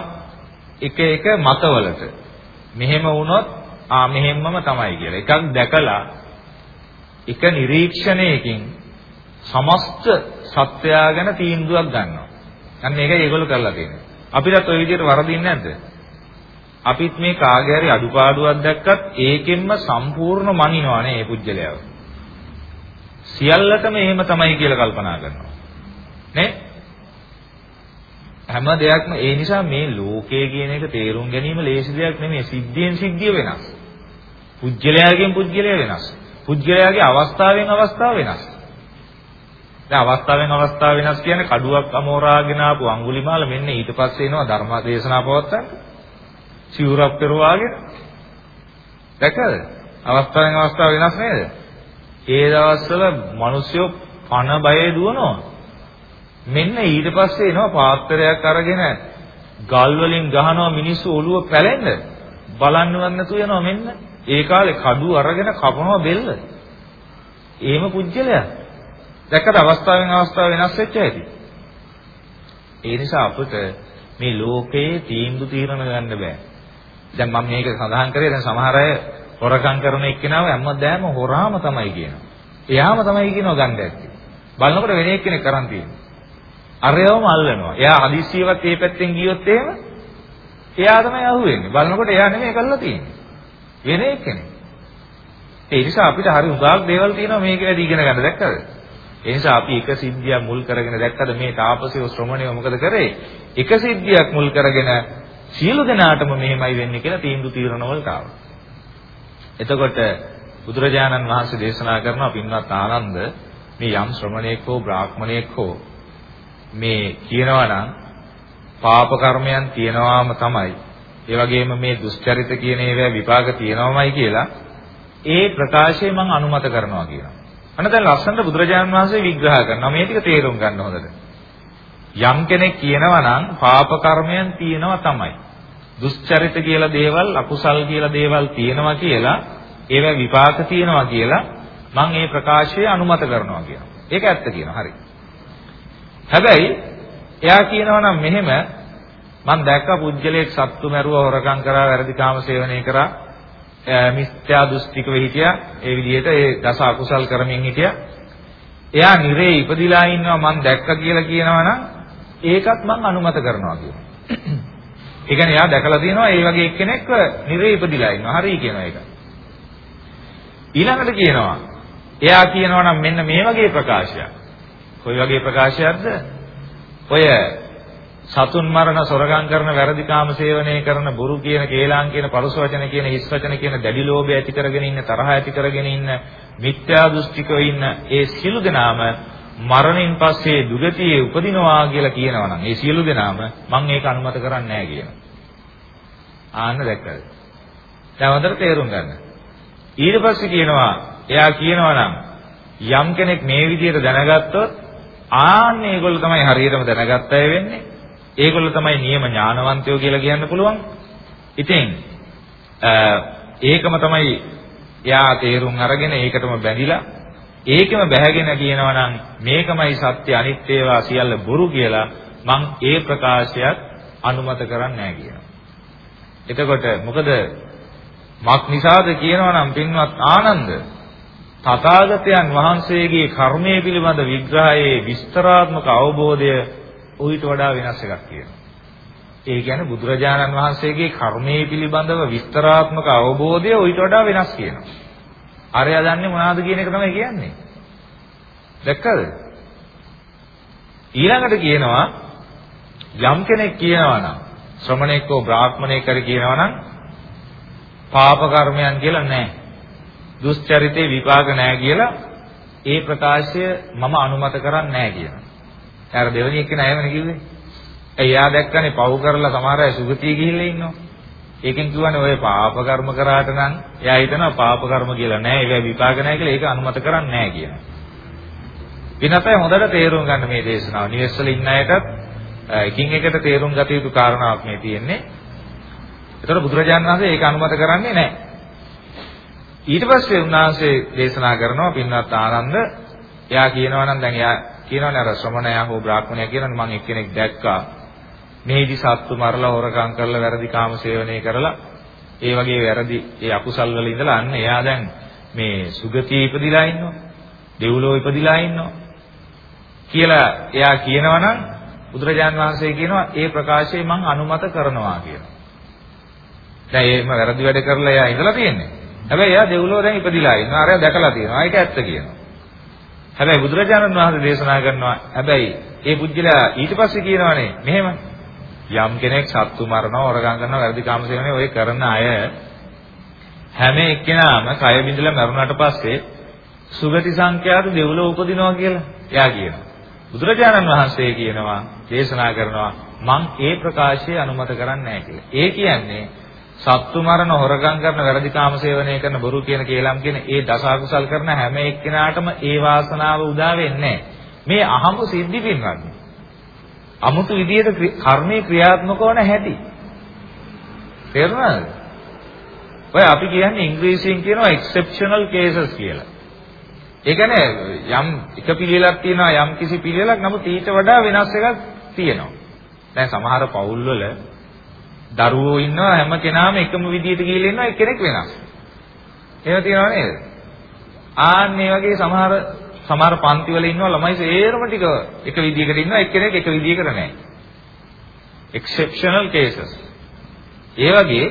එක එක මතවලට. මෙහෙම වුණොත් ආ මෙහෙම්මම තමයි කියලා. එකක් දැකලා එක නිරීක්ෂණයකින් සමස්ත සත්‍යය ගැන තීන්දුවක් ගන්නවා. අන්න ඒකයි ඒගොල්ලෝ කරලා තියෙන්නේ. අපිටත් ওই විදිහට වරදින්නේ නැද්ද? අපිත් මේ කාගේ හරි අඩුපාඩුවක් දැක්කත් ඒකෙන්ම සම්පූර්ණ මනිනවා නේ මේ පුජ්‍යලයාව. සියල්ලටම එහෙම තමයි කියලා කල්පනා කරනවා. නේ? හැම දෙයක්ම ඒ නිසා මේ ලෝකය කියන එක තේරුම් ගැනීම ලේසි දෙයක් නෙමෙයි. සිද්ධියෙන් සිද්ධිය වෙනස්. පුජ්‍යලයාගෙන් පුජ්‍යලය වෙනස්. පුජ්‍යලයාගේ අවස්ථාවෙන් අවස්ථාව වෙනස්. දැන් අවස්ථාවෙන් අවස්ථාව වෙනස් කියන්නේ කඩුවක් අමෝරාගෙන ආපු අඟුලිමාල මෙන්න ඊට පස්සේ එනවා ධර්ම දේශනා පවත්තන්න. සිවුරක් පෙරවාගෙන. දැකද? අවස්ථාවෙන් අවස්ථාව වෙනස් නේද? ඒ දවස්වල මිනිස්සු පණ බයේ දුවනවා. මෙන්න ඊට පස්සේ එනවා පාත්‍රයක් අරගෙන ගල් වලින් ගහනවා මිනිස්සු ඔළුව පැලෙන්න. බලන්නවත් නැතුව යනවා මෙන්න. ඒ කාලේ කඩුව අරගෙන කපනවා බෙල්ල. එහෙම පුජ්‍යලයක්. දැක්කද අවස්ථාවෙන් අවස්ථාව වෙනස් වෙච්ච හැටි. ඒ නිසා අපිට මේ ලෝකයේ තීන්දුව తీරන ගන්න බෑ. දැන් මම මේක සඳහන් කරේ දැන් සමහර අය හොරකම් කරන එක්කෙනාව හැමදාම හොරාම තමයි කියනවා. එයාම තමයි කියනවා ගන්න ඇත්තේ. බලනකොට වෙන එක්කෙනෙක් කරන් තියෙනවා. අරයවම අල්ලනවා. එයා හදිස්සියවත් මේ පැත්තෙන් ගියොත් එහෙම එයා තමයි අහුවෙන්නේ. බලනකොට එයා නෙමෙයි කරලා තියෙන්නේ. වෙන එක්කෙනෙක්. ඒ නිසා අපිට හරි උදාක් දේවල් තියෙනවා මේක වැඩි ඉගෙන ගන්න දැක්කද? ඒ නිසා අපි එක සිද්ධියක් මුල් කරගෙන දැක්කද මේ තාපසයෝ ශ්‍රමණයෝ මොකද කරේ? එක සිද්ධියක් මුල් කරගෙන සියලු දෙනාටම මෙහෙමයි වෙන්නේ කියලා තීන්දුව తీරන වලට ආවා. එතකොට බුදුරජාණන් වහන්සේ දේශනා කරනවා පින්වත් ආනන්ද මේ යම් ශ්‍රමණයෙක් හෝ බ්‍රාහ්මණයෙක් හෝ මේ කියනවා නම් පාප කර්මයන් තියනවාම තමයි ඒ වගේම මේ දුස්චරිත කියන ඒවා විපාක තියනවාමයි කියලා ඒ ප්‍රකාශය මම අනුමත කරනවා කියනවා. අන්න දැන් ලස්සනට බුදුරජාණන් වහන්සේ විග්‍රහ කරනවා මේ ටික තේරුම් ගන්න හොඳට. යම් කෙනෙක් කියනවා නම් පාප කර්මයන් තියෙනවා තමයි. දුස්චරිත කියලා දේවල් අකුසල් කියලා දේවල් තියෙනවා කියලා ඒවා විපාක තියෙනවා කියලා මම මේ ප්‍රකාශය අනුමත කරනවා කියනවා. ඒක ඇත්ත කියනවා. හරි. හැබැයි එයා කියනවා නම් මෙහෙම මම දැක්ක පුජ්‍යලයක් සත්තු මැරුවා හොරකම් කරා වැරදි කාම සේවනය කරා මිත්‍යා දෘෂ්ටිකව හිටියා. ඒ විදිහට ඒ දස අකුසල් කරමින් හිටියා. එයා නිරේ ඉපදිලා ඉන්නවා මං දැක්ක කියලා කියනවා නම් ඒකත් මං අනුමත කරනවා කියනවා. ඒ කියන්නේ එයා දැකලා තියෙනවා ඒ වගේ එක්කෙනෙක්ව නිරේ ඉපදිලා ඉන්නවා. හරි කියනවා ඒක. ඊළඟට කියනවා එයා කියනවා නම් මෙන්න මේ වගේ ප්‍රකාශයක්. කොයි වගේ ප්‍රකාශයක්ද? ඔය සතුන් මරණ සොරගම් කරන වැරදි කාම සේවනය කරන බොරු කියන කේලාම් කියන පරුස වචන කියන හිස් වචන කියන දැඩි ලෝභය ඇති කරගෙන ඉන්න තරහ ඇති කරගෙන ඉන්න මිත්‍යා දෘෂ්ටිකව ඉන්න ඒ සියලු දෙනාම මරණයෙන් පස්සේ දුගතියේ උපදිනවා කියලා කියනවා නම් ඒ සියලු දෙනාම මම ඒක අනුමත කරන්නේ නැහැ කියනවා. ආන්න දැක්කද? දැන් හොඳට තේරුම් ගන්න. ඊට පස්සේ කියනවා එයා කියනවා නම් යම් කෙනෙක් මේ විදිහට දැනගත්තොත් ආන්න ඒගොල්ලෝ තමයි හරියටම දැනගත්තය වෙන්නේ. ඒගොල්ලෝ තමයි නියම ඥානවන්තයෝ කියලා කියන්න පුළුවන්. ඉතින් ඒකම තමයි එයා තේරුම් අරගෙන ඒකටම බැඳිලා ඒකම බැහැගෙන කියනවා නම් මේකමයි සත්‍ය අනිත් ඒවා සියල්ල බොරු කියලා මං ඒ ප්‍රකාශයත් අනුමත කරන්නේ නැහැ කියනවා. එතකොට මොකද මක් නිසාද කියනවා නම් පින්වත් ආනන්ද තථාගතයන් වහන්සේගේ කර්මයේ පිළිබඳ විග්‍රහයේ විස්තරාත්මක අවබෝධය ඌට වඩා වෙනස් එකක් කියනවා. ඒ කියන්නේ බුදුරජාණන් වහන්සේගේ කර්මයේ පිළිබඳව විස්තරාත්මක අවබෝධය ඌට වඩා වෙනස් කියනවා. අරයා දන්නේ මොනවද කියන එක තමයි කියන්නේ. දැක්කද? ඊළඟට කියනවා යම් කෙනෙක් කියනවා නම් ශ්‍රමණෙක් හෝ බ්‍රාහ්මණයෙක් හරි කියනවා නම් පාප කර්මයන් කියලා නැහැ. දුස්චරිතේ විපාක නැහැ කියලා ඒ ප්‍රකාශය මම අනුමත කරන්නේ නැහැ කියනවා. යාර දෙවෙනි එක්කෙනා එහෙමනේ කිව්වේ. එයා දැක්කනේ පව් කරලා සමහර අය සුගතිය ගිහිල්ලා ඉන්නවා. ඒකෙන් කියවනේ ඔය පාප කර්ම කරාට නම් එයා හිතනවා පාප කර්ම කියලා නෑ ඒවා විපාක නෑ කියලා ඒක අනුමත කරන්නේ නෑ කියනවා. විනතය හොඳට තේරුම් ගන්න මේ දේශනාව. නිවෙස්වල ඉන්න අයටත් එකින් එකට තේරුම් ගත යුතු කාරණාවක් මේ තියෙන්නේ. ඒතර බුදුරජාණන් වහන්සේ ඒක අනුමත කරන්නේ නෑ. ඊට පස්සේ උන්වහන්සේ දේශනා කරනවා පින්වත් ආනන්ද එයා කියනවා නම් දැන් එයා කියනවනේ අර ශ්‍රමණයා හෝ බ්‍රාහ්මණයා කියනවනේ මම එක්කෙනෙක් දැක්කා මේදි සත්තු මරලා හොරකම් කරලා වැරදි කාම සේවනය කරලා ඒ වගේ වැරදි ඒ අකුසල් වල ඉඳලා අන්න එයා දැන් මේ සුගතිය ඉපදිලා ඉන්නවා දෙව්ලෝ ඉපදිලා ඉන්නවා කියලා එයා කියනවා නම් බුදුරජාන් වහන්සේ කියනවා ඒ ප්‍රකාශය මම අනුමත කරනවා කියලා. දැන් එහෙම වැරදි වැඩ කරලා එයා ඉඳලා තියෙන්නේ. හැබැයි එයා දෙව්ලෝ දැන් ඉපදිලා ඉන්නවා. අරයා දැකලා තියෙනවා. ඒක ඇත්ත කියනවා. හැබැයි බුදුරජාණන් වහන්සේ දේශනා කරනවා හැබැයි ඒ පුජ්‍යලා ඊට පස්සේ කියනවානේ මෙහෙම යම් කෙනෙක් සත්තු මරනවා, හොරගම් කරනවා, වැරදි කාම සේවනය ඔය කරන අය හැම එක්කෙනාම කය බිඳලා මරුණාට පස්සේ සුගති සංඛ්‍යාත දෙව්ලෝ උපදිනවා කියලා එයා කියනවා. බුදුරජාණන් වහන්සේ කියනවා දේශනා කරනවා මං ඒ ප්‍රකාශය අනුමත කරන්නේ නැහැ කියලා. ඒ කියන්නේ සත්තු මරණ හොරගම් කරන වැරදි කාම සේවනය කරන බොරු කියන කේලම් කියන ඒ දස අකුසල් කරන හැම එක්කෙනාටම ඒ වාසනාව උදා වෙන්නේ මේ අහඹ සිද්ධි පින්වත්නි. අමුතු විදියට කර්මයේ ක්‍රියාත්මක වන හැටි. තේරුණාද? ඔය අපි කියන්නේ ඉංග්‍රීසියෙන් කියනවා exceptional cases කියලා. ඒ කියන්නේ යම් එක පිළිවෙලක් තියෙනවා යම් කිසි පිළිවෙලක් නමුත් ඊට වඩා වෙනස් එකක් තියෙනවා. දැන් සමහර පවුල්වල දරුවෝ ඉන්නවා හැම කෙනාම එකම විදියට ගිහිල්ලා ඉන්නවා එක්කෙනෙක් වෙනස්. එහෙම තියනවා නේද? ආන් මේ වගේ සමහර සමහර පන්ති වල ඉන්නවා ළමයි සේරම ටික එක විදියකට ඉන්නවා එක්කෙනෙක් එක විදියකට නැහැ. exceptional cases. ඒ වගේ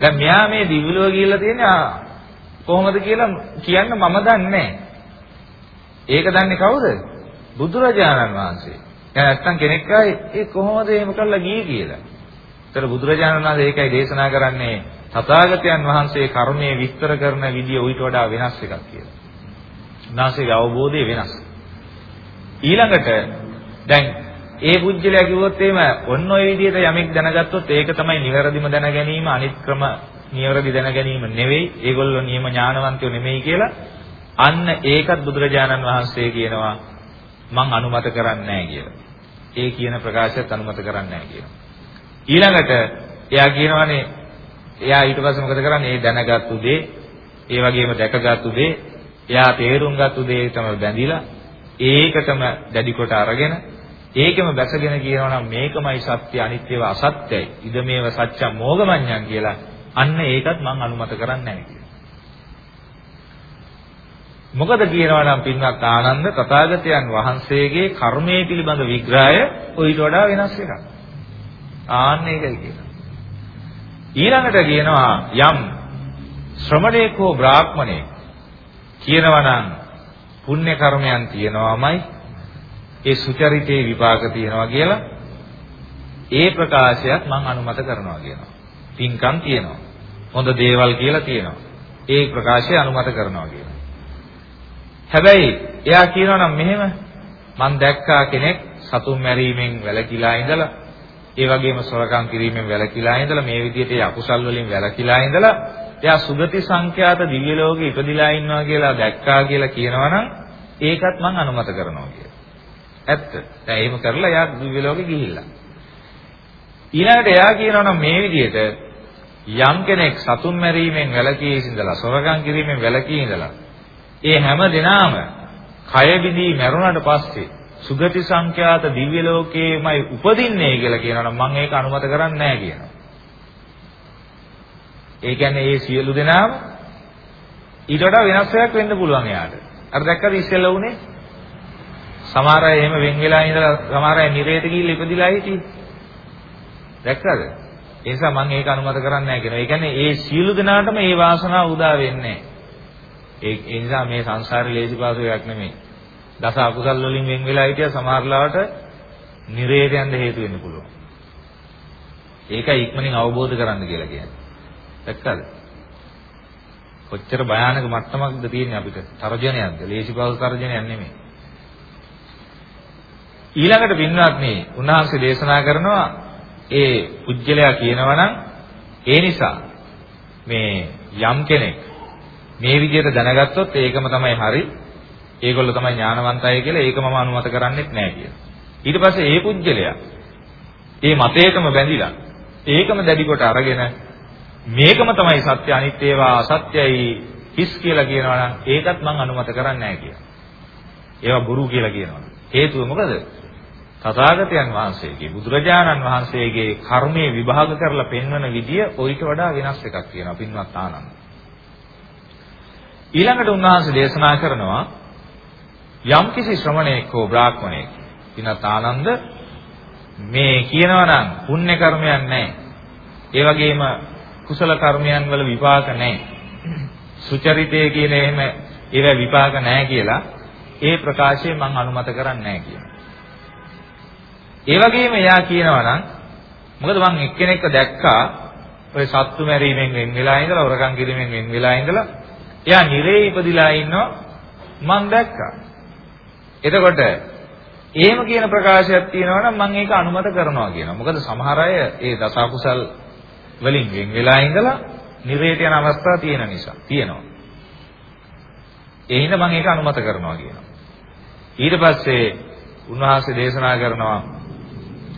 දැන් මෙයා මේ දිවිලුව ගිහිල්ලා තියෙන්නේ කොහොමද කියලා කියන්න මම දන්නේ නැහැ. ඒක දන්නේ කවුද? බුදුරජාණන් වහන්සේ. දැන් නැත්තම් කෙනෙක් ආයේ ඒ කොහොමද එහෙම කළා ගියේ කියලා. ඒතර බුදුරජාණන් වහන්සේ ඒකයි දේශනා කරන්නේ තථාගතයන් වහන්සේ කර්මයේ විස්තර කරන විදිය ඊට වඩා වෙනස් එකක් කියලා. උන්වහන්සේගේ අවබෝධය වෙනස්. ඊළඟට දැන් ඒ පුජ්‍යලයා කිව්වොත් එහෙම ඔන්න ඔය විදිහට යමෙක් දැනගත්තොත් ඒක තමයි නිවැරදිම දැන ගැනීම අනිත් ක්‍රම නිවැරදි දැන ගැනීම නෙවෙයි. ඒගොල්ලෝ නියම ඥානවන්තයෝ නෙමෙයි කියලා. අන්න ඒකත් බුදුරජාණන් වහන්සේ කියනවා මං අනුමත කරන්නේ නැහැ කියලා. ඒ කියන ප්‍රකාශයත් අනුමත කරන්නේ නැහැ කියනවා. ඊළඟට එයා කියනවානේ එයා ඊට පස්සේ මොකද කරන්නේ? ඒ දැනගත්තු දේ, ඒ වගේම දැකගත්තු දේ, එයා තේරුම් ගත්තු දේ තමයි බැඳිලා ඒකටම දැඩි කොට අරගෙන ඒකෙම බැසගෙන කියනවා නම් මේකමයි සත්‍ය අනිත්‍යව අසත්‍යයි. ඉදමේව සත්‍යම් මෝගමඤ්ඤං කියලා අන්න ඒකත් මම අනුමත කරන්නේ නැහැ කියලා. මොකද කියනවා නම් පින්වත් ආනන්ද තථාගතයන් වහන්සේගේ කර්මයේ පිළිබඳ විග්‍රහය ඔයිට වඩා වෙනස් එකක්. ආන්න ඒකයි කියනවා. ඊළඟට කියනවා යම් ශ්‍රමණේකෝ බ්‍රාහ්මණේ කියනවා නම් පුණ්‍ය කර්මයන් තියෙනවාමයි ඒ සුචරිතේ විපාක තියෙනවා කියලා ඒ ප්‍රකාශයත් මම අනුමත කරනවා කියනවා. පින්කම් තියෙනවා. හොඳ දේවල් කියලා තියෙනවා. ඒ ප්‍රකාශය අනුමත කරනවා කියනවා. හැබැයි එයා කියනවා නම් මෙහෙම මම දැක්කා කෙනෙක් සතුන් මැරීමෙන් වැළකීලා ඉඳලා ඒ වගේම සොරකම් කිරීමෙන් වැළකීලා ඉඳලා මේ විදිහට ඒ අකුසල් වලින් වැළකීලා ඉඳලා එයා සුගති සංඛ්‍යාත දිව්‍ය ලෝකෙ ඉපදිලා ඉන්නවා කියලා දැක්කා කියලා කියනවා නම් ඒකත් මම අනුමත කරනවා කියලා. ඇත්ත. දැන් එහෙම කරලා එයා දිව්‍ය ලෝකෙ ගිහිල්ලා. ඊළඟට එයා කියනවා නම් මේ විදිහට යම් කෙනෙක් සතුන් මැරීමෙන් වැළකී ඉඳලා සොරකම් කිරීමෙන් වැළකී ඉඳලා ඒ හැම දිනාම කය බිඳී මැරුණාට පස්සේ සුගති සංඛ්‍යාත දිව්‍ය ලෝකයේමයි උපදින්නේ කියලා කියනවා නම් මම ඒක අනුමත කරන්නේ නැහැ කියනවා. ඒ කියන්නේ මේ සියලු දෙනාම ඊට වඩා වෙනස් එකක් වෙන්න පුළුවන් එයාට. අර දැක්කද ඉස්සෙල්ලා උනේ? සමහර අය එහෙම වෙන් වෙලා ඉඳලා සමහර අය නිරේත ගිහිල්ලා ඉපදිලා හිටියේ. දැක්කද? ඒ නිසා මම ඒක අනුමත කරන්නේ නැහැ කියනවා. ඒ කියන්නේ ඒ සියලු දෙනාටම මේ වාසනාව උදා වෙන්නේ ඒ ඒ නිසා මේ සංසාරේ ලේසි පාසු එකක් නෙමෙයි. දස අකුසල් වලින් වෙන් වෙලා හිටිය සමහරලාවට නිරේත යන්න හේතු වෙන්න පුළුවන්. ඒකයි ඉක්මනින් අවබෝධ කරගන්න කියලා කියන්නේ. දැක්කද? කොච්චර භයානක මට්ටමක්ද තියෙන්නේ අපිට තර්ජනයක්ද? ලේසි පාසු තර්ජනයක් නෙමෙයි. ඊළඟට පින්වත්නි උන්වහන්සේ දේශනා කරනවා ඒ පුජ්‍යලයා කියනවා නම් ඒ නිසා මේ යම් කෙනෙක් මේ විදිහට දැනගත්තොත් ඒකම තමයි හරි. ඒගොල්ලෝ තමයි ඥානවන්තය කියලා ඒක මම අනුමත කරන්නේත් නැහැ කියලා. ඊට පස්සේ ඒ පුජ්‍යලයා ඒ මතයකම බැඳිලා ඒකම දැඩි කොට අරගෙන මේකම තමයි සත්‍ය අනිත් ඒවා අසත්‍යයි හිස් කියලා කියනවා නම් ඒකත් මම අනුමත කරන්නේ නැහැ කියලා. ඒවා බොරු කියලා කියනවා. හේතුව මොකද? තථාගතයන් වහන්සේගේ බුදුරජාණන් වහන්සේගේ කර්මයේ විභාග කරලා පෙන්වන විදිය ඔයිට වඩා වෙනස් එකක් තියෙනවා පින්වත් ආනන්ද. ඊළඟට උන්වහන්සේ දේශනා කරනවා යම්කිසි ශ්‍රමණේක හෝ බ්‍රාහ්මණයෙක් පින්වත් ආනන්ද මේ කියනවා නම් පුණ්‍ය කර්මයක් නැහැ. ඒ වගේම කුසල කර්මයන් වල විපාක නැහැ. සුචරිතය කියන එහෙම ඒවා විපාක නැහැ කියලා ඒ ප්‍රකාශය මම අනුමත කරන්නේ නැහැ කියනවා. ඒ වගේම එයා කියනවා නම් මොකද මං එක්කෙනෙක්ව දැක්කා ඔය සත්තු මැරීමෙන් වෙන් වෙලා ඉඳලා හොරකම් කිරීමෙන් වෙන් වෙලා ඉඳලා එයා නිරේ ඉපදිලා ඉන්නවා මං දැක්කා. එතකොට එහෙම කියන ප්‍රකාශයක් තියෙනවා නම් මම ඒක අනුමත කරනවා කියනවා. මොකද සමහර අය ඒ දස අකුසල් වලින් වෙන් වෙලා ඉඳලා නිරේට යන අවස්ථා තියෙන නිසා තියෙනවා. ඒ හින්දා මම ඒක අනුමත කරනවා කියනවා. ඊට පස්සේ උන්වහන්සේ දේශනා කරනවා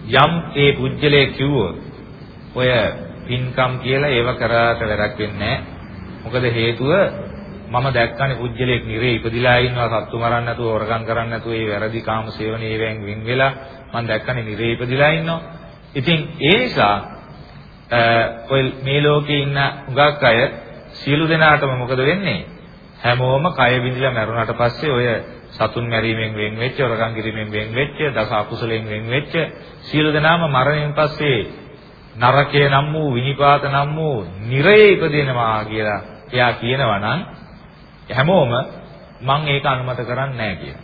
යම් ඒ පුජ්‍යලයේ කිව්වොත් ඔය පින්කම් කියලා ඒව කරාට වැඩක් වෙන්නේ මොකද හේතුව මම දැක්කනේ පුජ්‍යලයක් නිරේ ඉපදිලා ඉන්නවා සත්තු මරන්න නැතුව හොරකම් කරන්න නැතුව ඒ වැරදි කාම සේවනයේ ඒවෙන් වින් වෙලා මම දැක්කනේ නිරේ ඉපදිලා ඉන්නවා. ඉතින් ඒ නිසා ඔය මේ ලෝකේ ඉන්න හුඟක් අය සියලු දෙනාටම මොකද වෙන්නේ? හැමෝම කය විඳිලා මැරුණාට පස්සේ ඔය සතුන් මැරීමෙන් වෙන් වෙච්ච, හොරකම් කිරීමෙන් වෙන් වෙච්ච, දස අකුසලෙන් වෙන් වෙච්ච සියලු දෙනාම මරණයෙන් පස්සේ නරකය නම් වූ විනිපාත නම් වූ නිරයේ ඉපදෙනවා කියලා එයා කියනවා නම් හැමෝම මම ඒක අනුමත කරන්නේ නැහැ කියලා.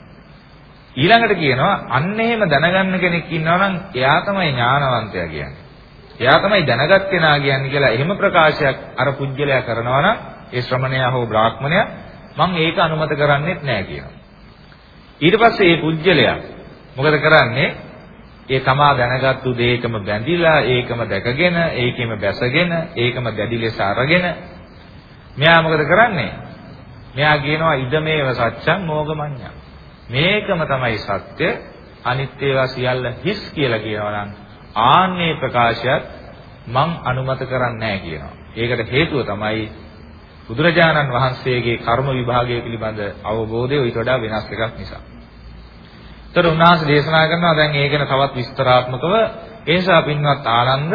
ඊළඟට කියනවා අන්න එහෙම දැනගන්න කෙනෙක් ඉන්නවා නම් එයා තමයි ඥානවන්තයා කියන්නේ. එයා තමයි දැනගත් කෙනා කියන්නේ කියලා එහෙම ප්‍රකාශයක් අර පුජ්‍යලයා කරනවා නම් ඒ ශ්‍රමණයා හෝ බ්‍රාහ්මණයා මම ඒක අනුමත කරන්නේත් නැහැ කියනවා. ඊට පස්සේ මේ පුජ්‍යලයා මොකද කරන්නේ? ඒ තමා දැනගත්තු දෙයකම බැඳිලා ඒකම දැකගෙන ඒකෙම බැසගෙන ඒකම දැඩි ලෙස අරගෙන මෙයා මොකද කරන්නේ? මෙයා කියනවා ඉදමේව සත්‍යං මොගමඤ්ඤං. මේකම තමයි සත්‍ය අනිත් ඒවා සියල්ල හිස් කියලා කියනවා නම් ආන්නේ ප්‍රකාශයත් මං අනුමත කරන්නේ නැහැ කියනවා. ඒකට හේතුව තමයි බුදුරජාණන් වහන්සේගේ කර්ම විභාගය පිළිබඳ අවබෝධය ඊට වඩා වෙනස් එකක් නිසා. ඒතර උන්වහන්සේ දේශනා කරනවා දැන් ඒ ගැන තවත් විස්තරාත්මකව ඒ නිසා පින්වත් ආනන්ද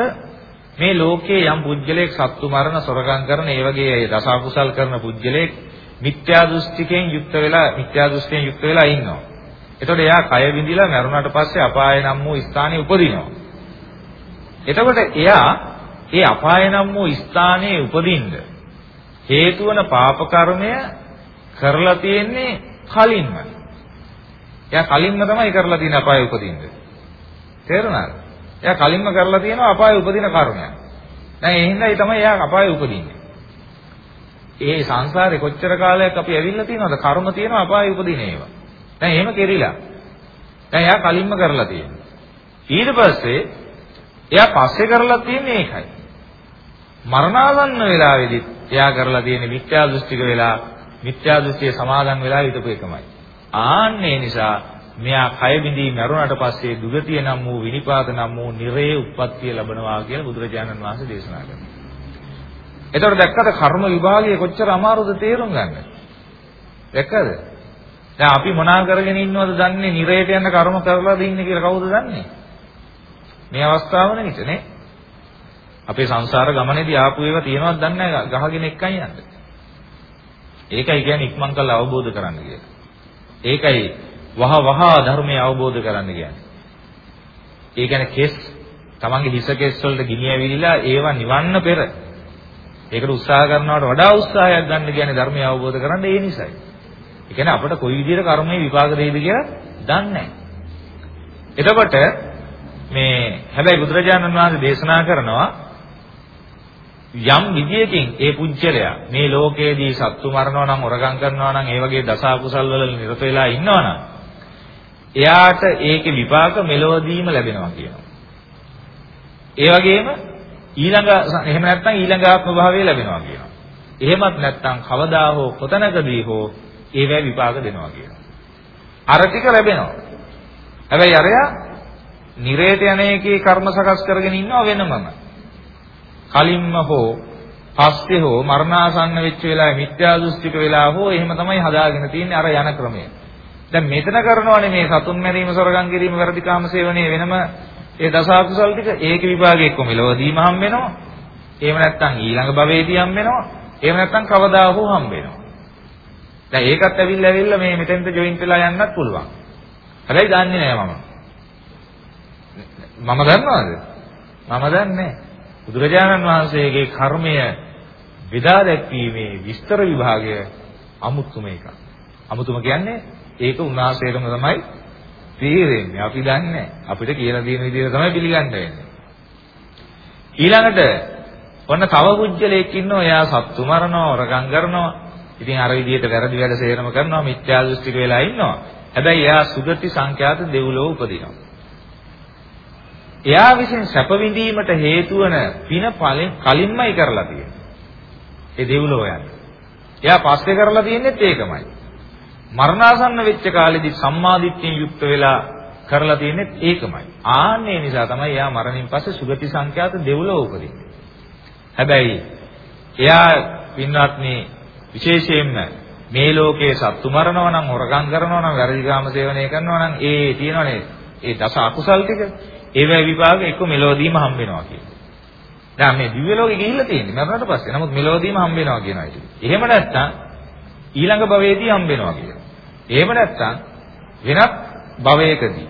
මේ ලෝකයේ යම් පුජ්‍යලයක් සත්තු මරණ සොරකම් කරන ඒ වගේ දස අකුසල් කරන පුජ්‍යලයක් මිත්‍යා දෘෂ්ටිකෙන් යුක්ත වෙලා මිත්‍යා දෘෂ්ටියෙන් යුක්ත වෙලා ඉන්නවා. එතකොට එයා කය විඳිලා මරුණාට පස්සේ අපාය නම් වූ ස්ථානයේ උපදිනවා. එතකොට එයා ඒ අපාය නම් වූ ස්ථානයේ උපදින්න හේතු වන පාප කර්මය කරලා තියෙන්නේ කලින්ම. එයා කලින්ම තමයි කරලා තියෙන අපාය උපදින්න. තේරුණාද? එයා කලින්ම කරලා තියෙනවා අපාය උපදින කර්මයක්. දැන් ඒ හින්දා ඒ තමයි එයා අපාය උපදින්නේ. ඒ සංසාරේ කොච්චර කාලයක් අපි ඇවිල්ලා තියෙනවද කර්ම තියෙනවා අපාය උපදින ඒවා. දැන් එහෙම කෙරිලා. දැන් එයා කලින්ම කරලා තියෙනවා. ඊට පස්සේ එයා පස්සේ කරලා තියෙන්නේ ඒකයි. මරණාසන්න වෙලාවේදී එයා කරලා තියෙන්නේ මිත්‍යා දෘෂ්ටික වෙලා මිත්‍යා දෘෂ්ටිය සමාදන් වෙලා හිටපු එකමයි. ආන්නේ නිසා මෙයා කය බිඳී මරුණට පස්සේ දුගතිය නම් වූ විනිපාත නම් වූ නිරේ උප්පත්තිය ලබනවා කියලා බුදුරජාණන් වහන්සේ දේශනා කරනවා. එතකොට දැක්කද කර්ම විභාගය කොච්චර අමාරුද තේරුම් ගන්න. දැක්කද? දැන් අපි මොනා කරගෙන ඉන්නවද දන්නේ නිරේට යන කර්ම කරලාද ඉන්නේ කියලා කවුද දන්නේ? මේ අවස්ථාව නෙවෙයි නේ. අපේ සංසාර ගමනේදී ආපු ඒවා තියෙනවද දන්නේ නැහැ ගහගෙන එක්කන් යන්න. ඒකයි කියන්නේ ඉක්මන් කරලා අවබෝධ කරන්න කියලා. ඒකයි වහ වහ ධර්මය අවබෝධ කරන්න කියන්නේ. ඒ කියන්නේ කෙස් තමන්ගේ හිස කෙස් වලට ගිනි ඇවිලිලා ඒවා නිවන්න පෙර ඒකට උත්සාහ කරනවට වඩා උත්සාහයක් ගන්න කියන්නේ ධර්මය අවබෝධ කරගන්න ඒ නිසයි. ඒ කියන්නේ අපිට කොයි විදිහට කර්මයේ විපාක දෙයිද කියලා දන්නේ නැහැ. එතකොට මේ හැබැයි බුදුරජාණන් වහන්සේ දේශනා කරනවා යම් විදියකින් ඒ පුජ්‍යලයා මේ ලෝකයේදී සත්තු මරනවා නම් හොරගම් කරනවා නම් ඒ වගේ දස අකුසල් වල නිරත වෙලා ඉන්නවා නම් එයාට ඒකේ විපාක මෙලොවදීම ලැබෙනවා කියනවා. ඒ වගේම ඊළඟ එහෙම නැත්නම් ඊළඟ ආත්ම භාවය ලැබෙනවා කියනවා. එහෙමත් නැත්නම් කවදා හෝ කොතනකදී හෝ ඒවැ විපාක දෙනවා කියනවා. අර ටික ලැබෙනවා. හැබැයි අරයා නිරේත යන එකේ කර්ම සකස් කරගෙන ඉන්නව වෙනමම. කලින්ම හෝ පස්සේ හෝ මරණාසන්න වෙච්ච වෙලාවේ මිත්‍යා දෘෂ්ටික වෙලා හෝ එහෙම තමයි හදාගෙන තියෙන්නේ අර යන ක්‍රමය. දැන් මෙතන කරනවානේ මේ සතුන් මැරීම, සොරකම් කිරීම, වැරදිකාම සේවනයේ වෙනම ඒ දස අකුසල් ටික ඒකේ විභාගයේ එක්ක මෙලවදීම හම්බ වෙනවා. එහෙම නැත්නම් ඊළඟ භවයේදී හම්බ වෙනවා. එහෙම නැත්නම් කවදා හෝ හම්බ වෙනවා. දැන් ඒකත් ඇවිල්ලා ඇවිල්ලා මේ මෙතෙන්ට ජොයින්ට් වෙලා යන්නත් පුළුවන්. හැබැයි දන්නේ නැහැ මම. මම දන්නවද? මම දන්නේ නැහැ. බුදුරජාණන් වහන්සේගේ කර්මය බෙදා දැක්වීමේ විස්තර විභාගය අමුතුම එකක්. අමුතුම කියන්නේ ඒක උන්වහන්සේටම තමයි තේරෙන්නේ. අපි දන්නේ අපිට කියලා දෙන විදිහට තමයි පිළිගන්න වෙන්නේ. ඊළඟට ඔන්න තව පුජ්‍යලයක් ඉන්නවා එයා සත්තු මරනවා, වරකම් කරනවා. ඉතින් අර විදිහට වැරදි වැඩ සේරම කරනවා, මිත්‍යා දෘෂ්ටික වෙලා ඉන්නවා. හැබැයි එයා සුගති සංඛ්‍යාත දෙව්ලොව උපදිනවා. එයා විසින් සැප විඳීමට හේතු වන පින කලින්මයි කරලා තියෙන්නේ. ඒ දෙව්ලොව යන්නේ. එයා පස්සේ කරලා තියෙන්නේත් ඒකමයි. මරණාසන්න වෙච්ච කාලෙදි සම්මාදිට්ඨියෙන් යුක්ත වෙලා කරලා තියෙන්නේ ඒකමයි. ආන්නේ නිසා තමයි එයා මරණින් පස්සේ සුගති සංඛ්‍යාත දෙව්ලොව උපදින්නේ. හැබැයි එයා පින්වත්නි විශේෂයෙන්ම මේ ලෝකයේ සත්තු මරනවා නම් හොරකම් කරනවා නම් වැරදි කාම සේවනය කරනවා නම් ඒ තියෙනවනේ ඒ දස අකුසල් ටික ඒවැ විභාග එක්ක මෙලොවදීම හම්බ වෙනවා කියන්නේ. දැන් මේ දිව්‍ය ලෝකෙ ගිහිල්ලා තියෙන්නේ මරණට පස්සේ. නමුත් මෙලොවදීම හම්බ වෙනවා කියනවා ඉතින්. එහෙම නැත්නම් ඊළඟ භවයේදී හම්බ වෙනවා කියනවා. එහෙම නැත්නම් වෙනත් භවයකදී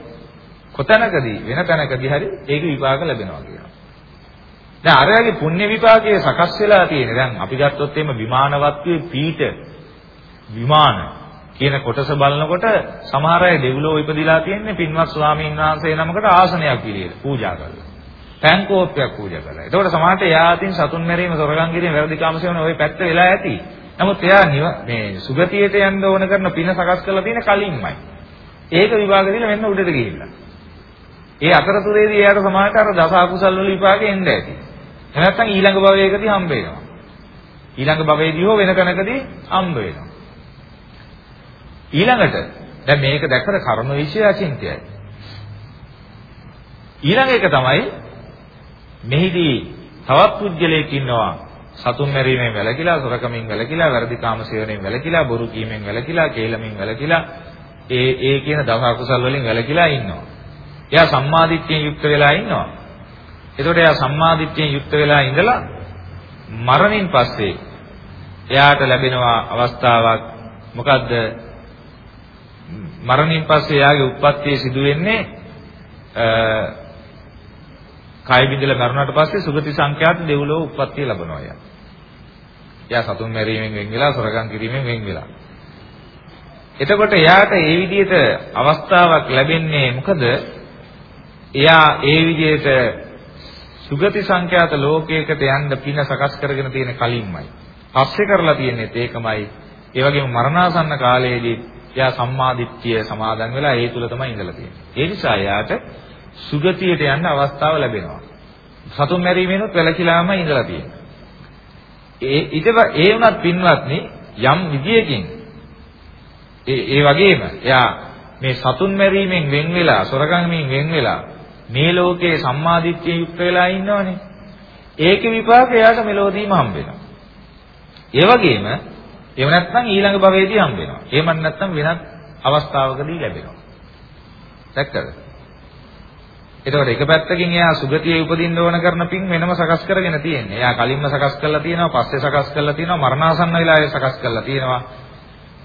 කොතැනකදී වෙන තැනකදී හරි ඒක විපාක ලැබෙනවා කියනවා. දැන් අරයාගේ පුණ්‍ය විපාකයේ සකස් වෙලා තියෙන. දැන් අපි ගත්තොත් එහෙම විමානවත්වයේ පීඨ විමාන කියන කොටස බලනකොට සමහර අය දෙව්ලොව ඉපදිලා තියෙන්නේ පින්වත් ස්වාමීන් වහන්සේ නමකට ආසනයක් පිළියෙල පූජා කරලා. පෑන් කෝප්පයක් පූජා කරලා. එතකොට සමහරට එයා අතින් සතුන් මැරීම, සොරකම් කිරීම, වැරදි කාම සේවන ওই පැත්ත වෙලා ඇති. නමුත් එයා මේ සුගතියට යන්න ඕන කරන පින සකස් කරලා තියෙන කලින්මයි. ඒක විභාග දීලා මෙන්න උඩට ගිහිල්ලා. ඒ අතරතුරේදී එයාට සමානට අර දස අකුසල් වල විපාකෙ එන්න ඇති. එහෙම නැත්නම් ඊළඟ භවයකදී හම්බ වෙනවා. ඊළඟ භවයේදී හෝ වෙන තැනකදී හම්බ වෙනවා. ඊළඟට දැන් මේක දැක්කම කර්ම විශ්ය අචින්තයයි. ඊළඟ එක තමයි මෙහිදී තවත් පුජ්‍යලයක් ඉන්නවා සතුන් මැරීමෙන් වැළකීලා, සොරකමින් වැළකීලා, වැරදි කාම සේවනයෙන් වැළකීලා, බොරු කීමෙන් වැළකීලා, කේලමින් වැළකීලා, ඒ ඒ කියන දස අකුසල් වලින් වැළකීලා ඉන්නවා. එයා සම්මාදිට්ඨියෙන් යුක්ත වෙලා ඉන්නවා. එතකොට එයා සම්මාදිට්ඨියෙන් යුක්ත වෙලා ඉඳලා මරණින් පස්සේ එයාට ලැබෙනවා අවස්ථාවක් මොකද්ද මරණින් පස්සේ එයාගේ උත්පත්තිය සිදු වෙන්නේ කය බිඳලා මරුණාට පස්සේ සුගති සංඛ්‍යාත දෙව්ලොව උත්පත්තිය ලැබනවා එයා. එයා සතුන් මැරීමෙන් වෙන් වෙලා සොරකම් කිරීමෙන් වෙන් වෙලා. එතකොට එයාට ඒ විදිහට අවස්ථාවක් ලැබෙන්නේ මොකද? එයා ඒ විදිහට සුගති සංඛ්‍යාත ලෝකයකට යන්න පින සකස් කරගෙන තියෙන කලින්මයි. පස්සේ කරලා තියෙන්නේ ඒකමයි. ඒ වගේම මරණාසන්න කාලයේදී එයා සම්මාදිට්ඨිය සමාදන් වෙලා ඒ තුල තමයි ඉඳලා තියෙන්නේ. ඒ නිසා එයාට සුගතියට යන්න අවස්ථාව ලැබෙනවා. සතුන් මැරීමෙනුත් වැළකීලාම ඉඳලා තියෙනවා. ඒ ඊට ඒ වුණත් පින්වත්නි යම් විදියකින් ඒ ඒ වගේම එයා මේ සතුන් මැරීමෙන් වෙන් වෙලා සොරකමින් වෙන් වෙලා මේ ලෝකයේ සම්මාදිට්ඨිය යුක්ත වෙලා ඉන්නවනේ. ඒකේ විපාක එයාට මෙලොවදීම හම්බ වෙනවා. ඒ වගේම එහෙම නැත්නම් ඊළඟ භවයේදී හම්බ වෙනවා. එහෙම නැත්නම් වෙනත් අවස්ථාවකදී ලැබෙනවා. දැක්කද? එතකොට එක පැත්තකින් එයා සුගතියේ උපදින්න ඕන කරන පින් වෙනම සකස් කරගෙන තියෙන්නේ. එයා කලින්ම සකස් කරලා තියෙනවා, පස්සේ සකස් කරලා තියෙනවා, මරණාසන්න වෙලාවේ සකස් කරලා තියෙනවා.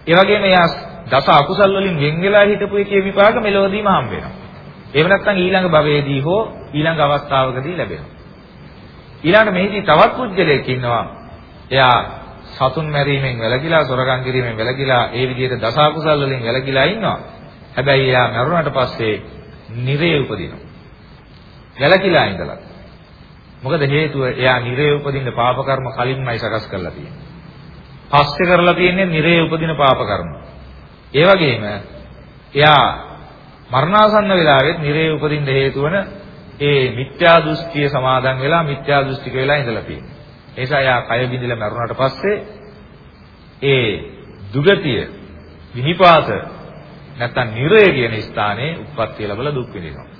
ඒ වගේම එයා දස අකුසල් වලින් වෙන් වෙලා හිටපු එකේ විපාක මෙලොවදීම හම්බ වෙනවා. එහෙම නැත්නම් ඊළඟ භවයේදී හෝ ඊළඟ අවස්ථාවකදී ලැබෙනවා. ඊළඟට මෙහිදී තවත් පුජ්‍යලයක් ඉන්නවා. එයා සතුන් මැරීමෙන් වැළකීලා, සොරකම් කිරීමෙන් වැළකීලා, ඒ විදිහට දස අකුසල් වලින් වැළකීලා ඉන්නවා. හැබැයි එයා මරුණාට පස්සේ නිරේ උපදිනවා. වැළකීලා ඉඳලා. මොකද හේතුව එයා නිරේ උපදින්න පාප කර්ම කලින්මයි සකස් කරලා තියෙන්නේ. පස්සේ කරලා තියෙන්නේ නිරේ උපදින පාප කර්ම. ඒ වගේම එයා මරණාසන්න වෙලාවෙත් නිරේ උපදින්න හේතු වන ඒ මිත්‍යා දෘෂ්ටිය සමාදන් වෙලා මිත්‍යා දෘෂ්ටික වෙලා ඉඳලා තියෙනවා. ඒ නිසා එයා කය බිඳිලා මරුණාට පස්සේ ඒ දුගතිය විනිපාත නැත්තම් නිරය කියන ස්ථානයේ උප්පත්තිය ලැබලා දුක් විඳිනවා.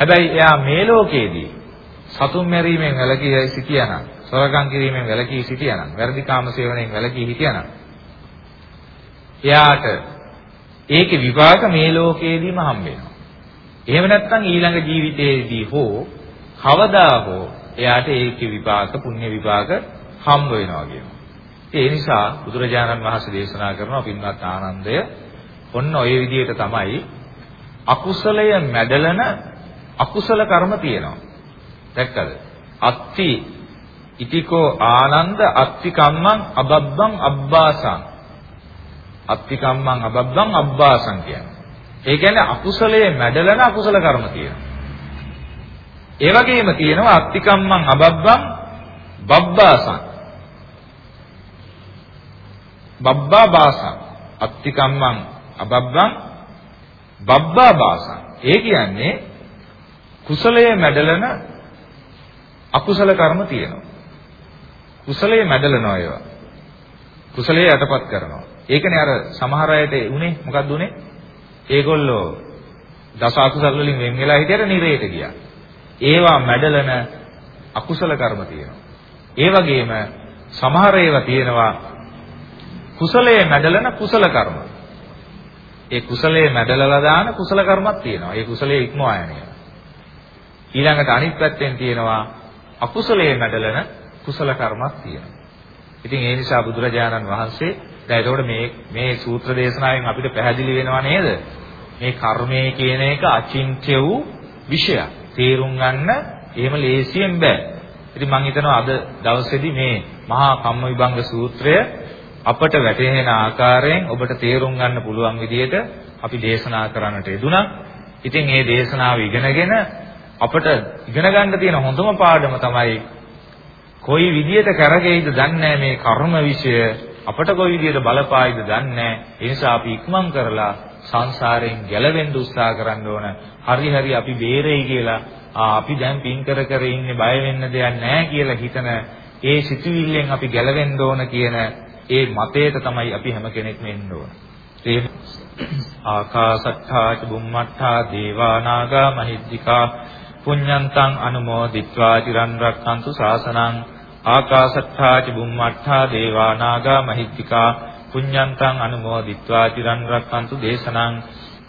හැබැයි එයා මේ ලෝකයේදී සතුන් මැරීමෙන් වැළකී සිටියානම්, සොරකම් කිරීමෙන් වැළකී සිටියානම්, වැරදි කාම සේවනයෙන් වැළකී හිටියානම් එයාට ඒකේ විපාක මේ ලෝකයේදීම හම්බ වෙනවා. එහෙම නැත්නම් ඊළඟ ජීවිතයේදී හෝ කවදා හෝ එයාට ඒකේ විපාක පුණ්‍ය විපාක හම්බ වෙනවා කියනවා. ඒ නිසා බුදුරජාණන් වහන්සේ දේශනා කරනවා පින්වත් ආනන්දය ඔන්න ඔය විදිහට තමයි අකුසලය මැඩලන අකුසල කර්ම තියෙනවා. දැක්කද? අත්ති ඉතිකෝ ආනන්ද අත්ති කම්මං අබබ්බං අබ්බාසං අත්ති කම්මං අබබ්බං අබ්බාසං කියන්නේ. ඒ කියන්නේ අකුසලයේ මැඩලන අකුසල කර්ම තියෙනවා. ඒ වගේම තියෙනවා අත්ති කම්මං අබබ්බං බබ්බාසං බබ්බා බාසං අත්ති කම්මං අබබ්බං බබ්බා බාසං ඒ කියන්නේ කුසලයේ මැඩලන අකුසල කර්ම තියෙනවා. කුසලයේ මැඩලනවා ඒවා. කුසලයේ යටපත් කරනවා. ඒකනේ අර සමහර අයට උනේ මොකක්ද උනේ? ඒගොල්ලෝ දස අකුසල වලින් වෙන් වෙලා හිටියට නිරේට ගියා. ඒවා මැඩලන අකුසල කර්ම තියෙනවා. ඒ වගේම සමහර ඒවා තියෙනවා කුසලයේ මැඩලන කුසල කර්ම. ඒ කුසලයේ මැඩලලා දාන කුසල කර්මක් තියෙනවා. ඒ කුසලයේ ඉක්මවා යන ඒවා. ඊළඟට අනිත් පැත්තෙන් තියෙනවා අකුසලයේ මැඩලන කුසල කර්මක් තියෙනවා. ඉතින් ඒ නිසා බුදුරජාණන් වහන්සේ දැන් එතකොට මේ මේ සූත්‍ර දේශනාවෙන් අපිට පැහැදිලි වෙනවා නේද? මේ කර්මය කියන එක අචින්ත්‍ය වූ විෂයක්. තේරුම් ගන්න එහෙම ලේසියෙන් බෑ. ඉතින් මම හිතනවා අද දවසේදී මේ මහා කම්ම විභංග සූත්‍රය අපට වැටහෙන ආකාරයෙන් ඔබට තේරුම් ගන්න පුළුවන් විදිහට අපි දේශනා කරන්නට යෙදුණා. ඉතින් මේ දේශනාව ඉගෙනගෙන අපට ඉගෙන ගන්න තියෙන හොඳම පාඩම තමයි කොයි විදියට කරගෙයිද දන්නේ මේ කර්ම විෂය අපට කොයි විදියට බලපායිද දන්නේ ඒ නිසා අපි ඉක්මන් කරලා සංසාරයෙන් ගැලවෙන්න උත්සාහ කරන්න ඕන. හරි හරි අපි බේරෙයි කියලා අපි දැන් පින් කර කර ඉන්නේ බය වෙන්න දෙයක් නැහැ කියලා හිතන ඒ සිතුවිල්ලෙන් අපි ගැලවෙන්න ඕන කියන ඒ මතයට තමයි අපි හැම කෙනෙක්ම එන්න ඕන. ඒ ආකාසට්ඨා ච බුම්මට්ඨා දේවා නාග මහිද්దికා පුඤ්ඤන්තං අනුමෝදිත්වා චිරන් රක්ඛන්තු ශාසනං ආකාශත්තා ච බුම්මත්තා දේවා නාග මහිත්‍තිකා පුඤ්ඤන්තං අනුමෝදිත්වා චිරන් රක්ඛන්තු දේශනං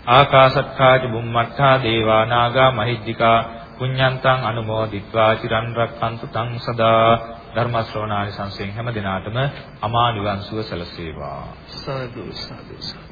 ආකාශත්තා ච බුම්මත්තා දේවා නාග මහිත්‍තිකා පුඤ්ඤන්තං අනුමෝදිත්වා චිරන් රක්ඛන්තු තං සදා ධර්ම ශ්‍රවණානි සංසයෙන් හැම දිනාටම අමා නිවන් සුව සැලසේවා. සාදු සාදු සාදු.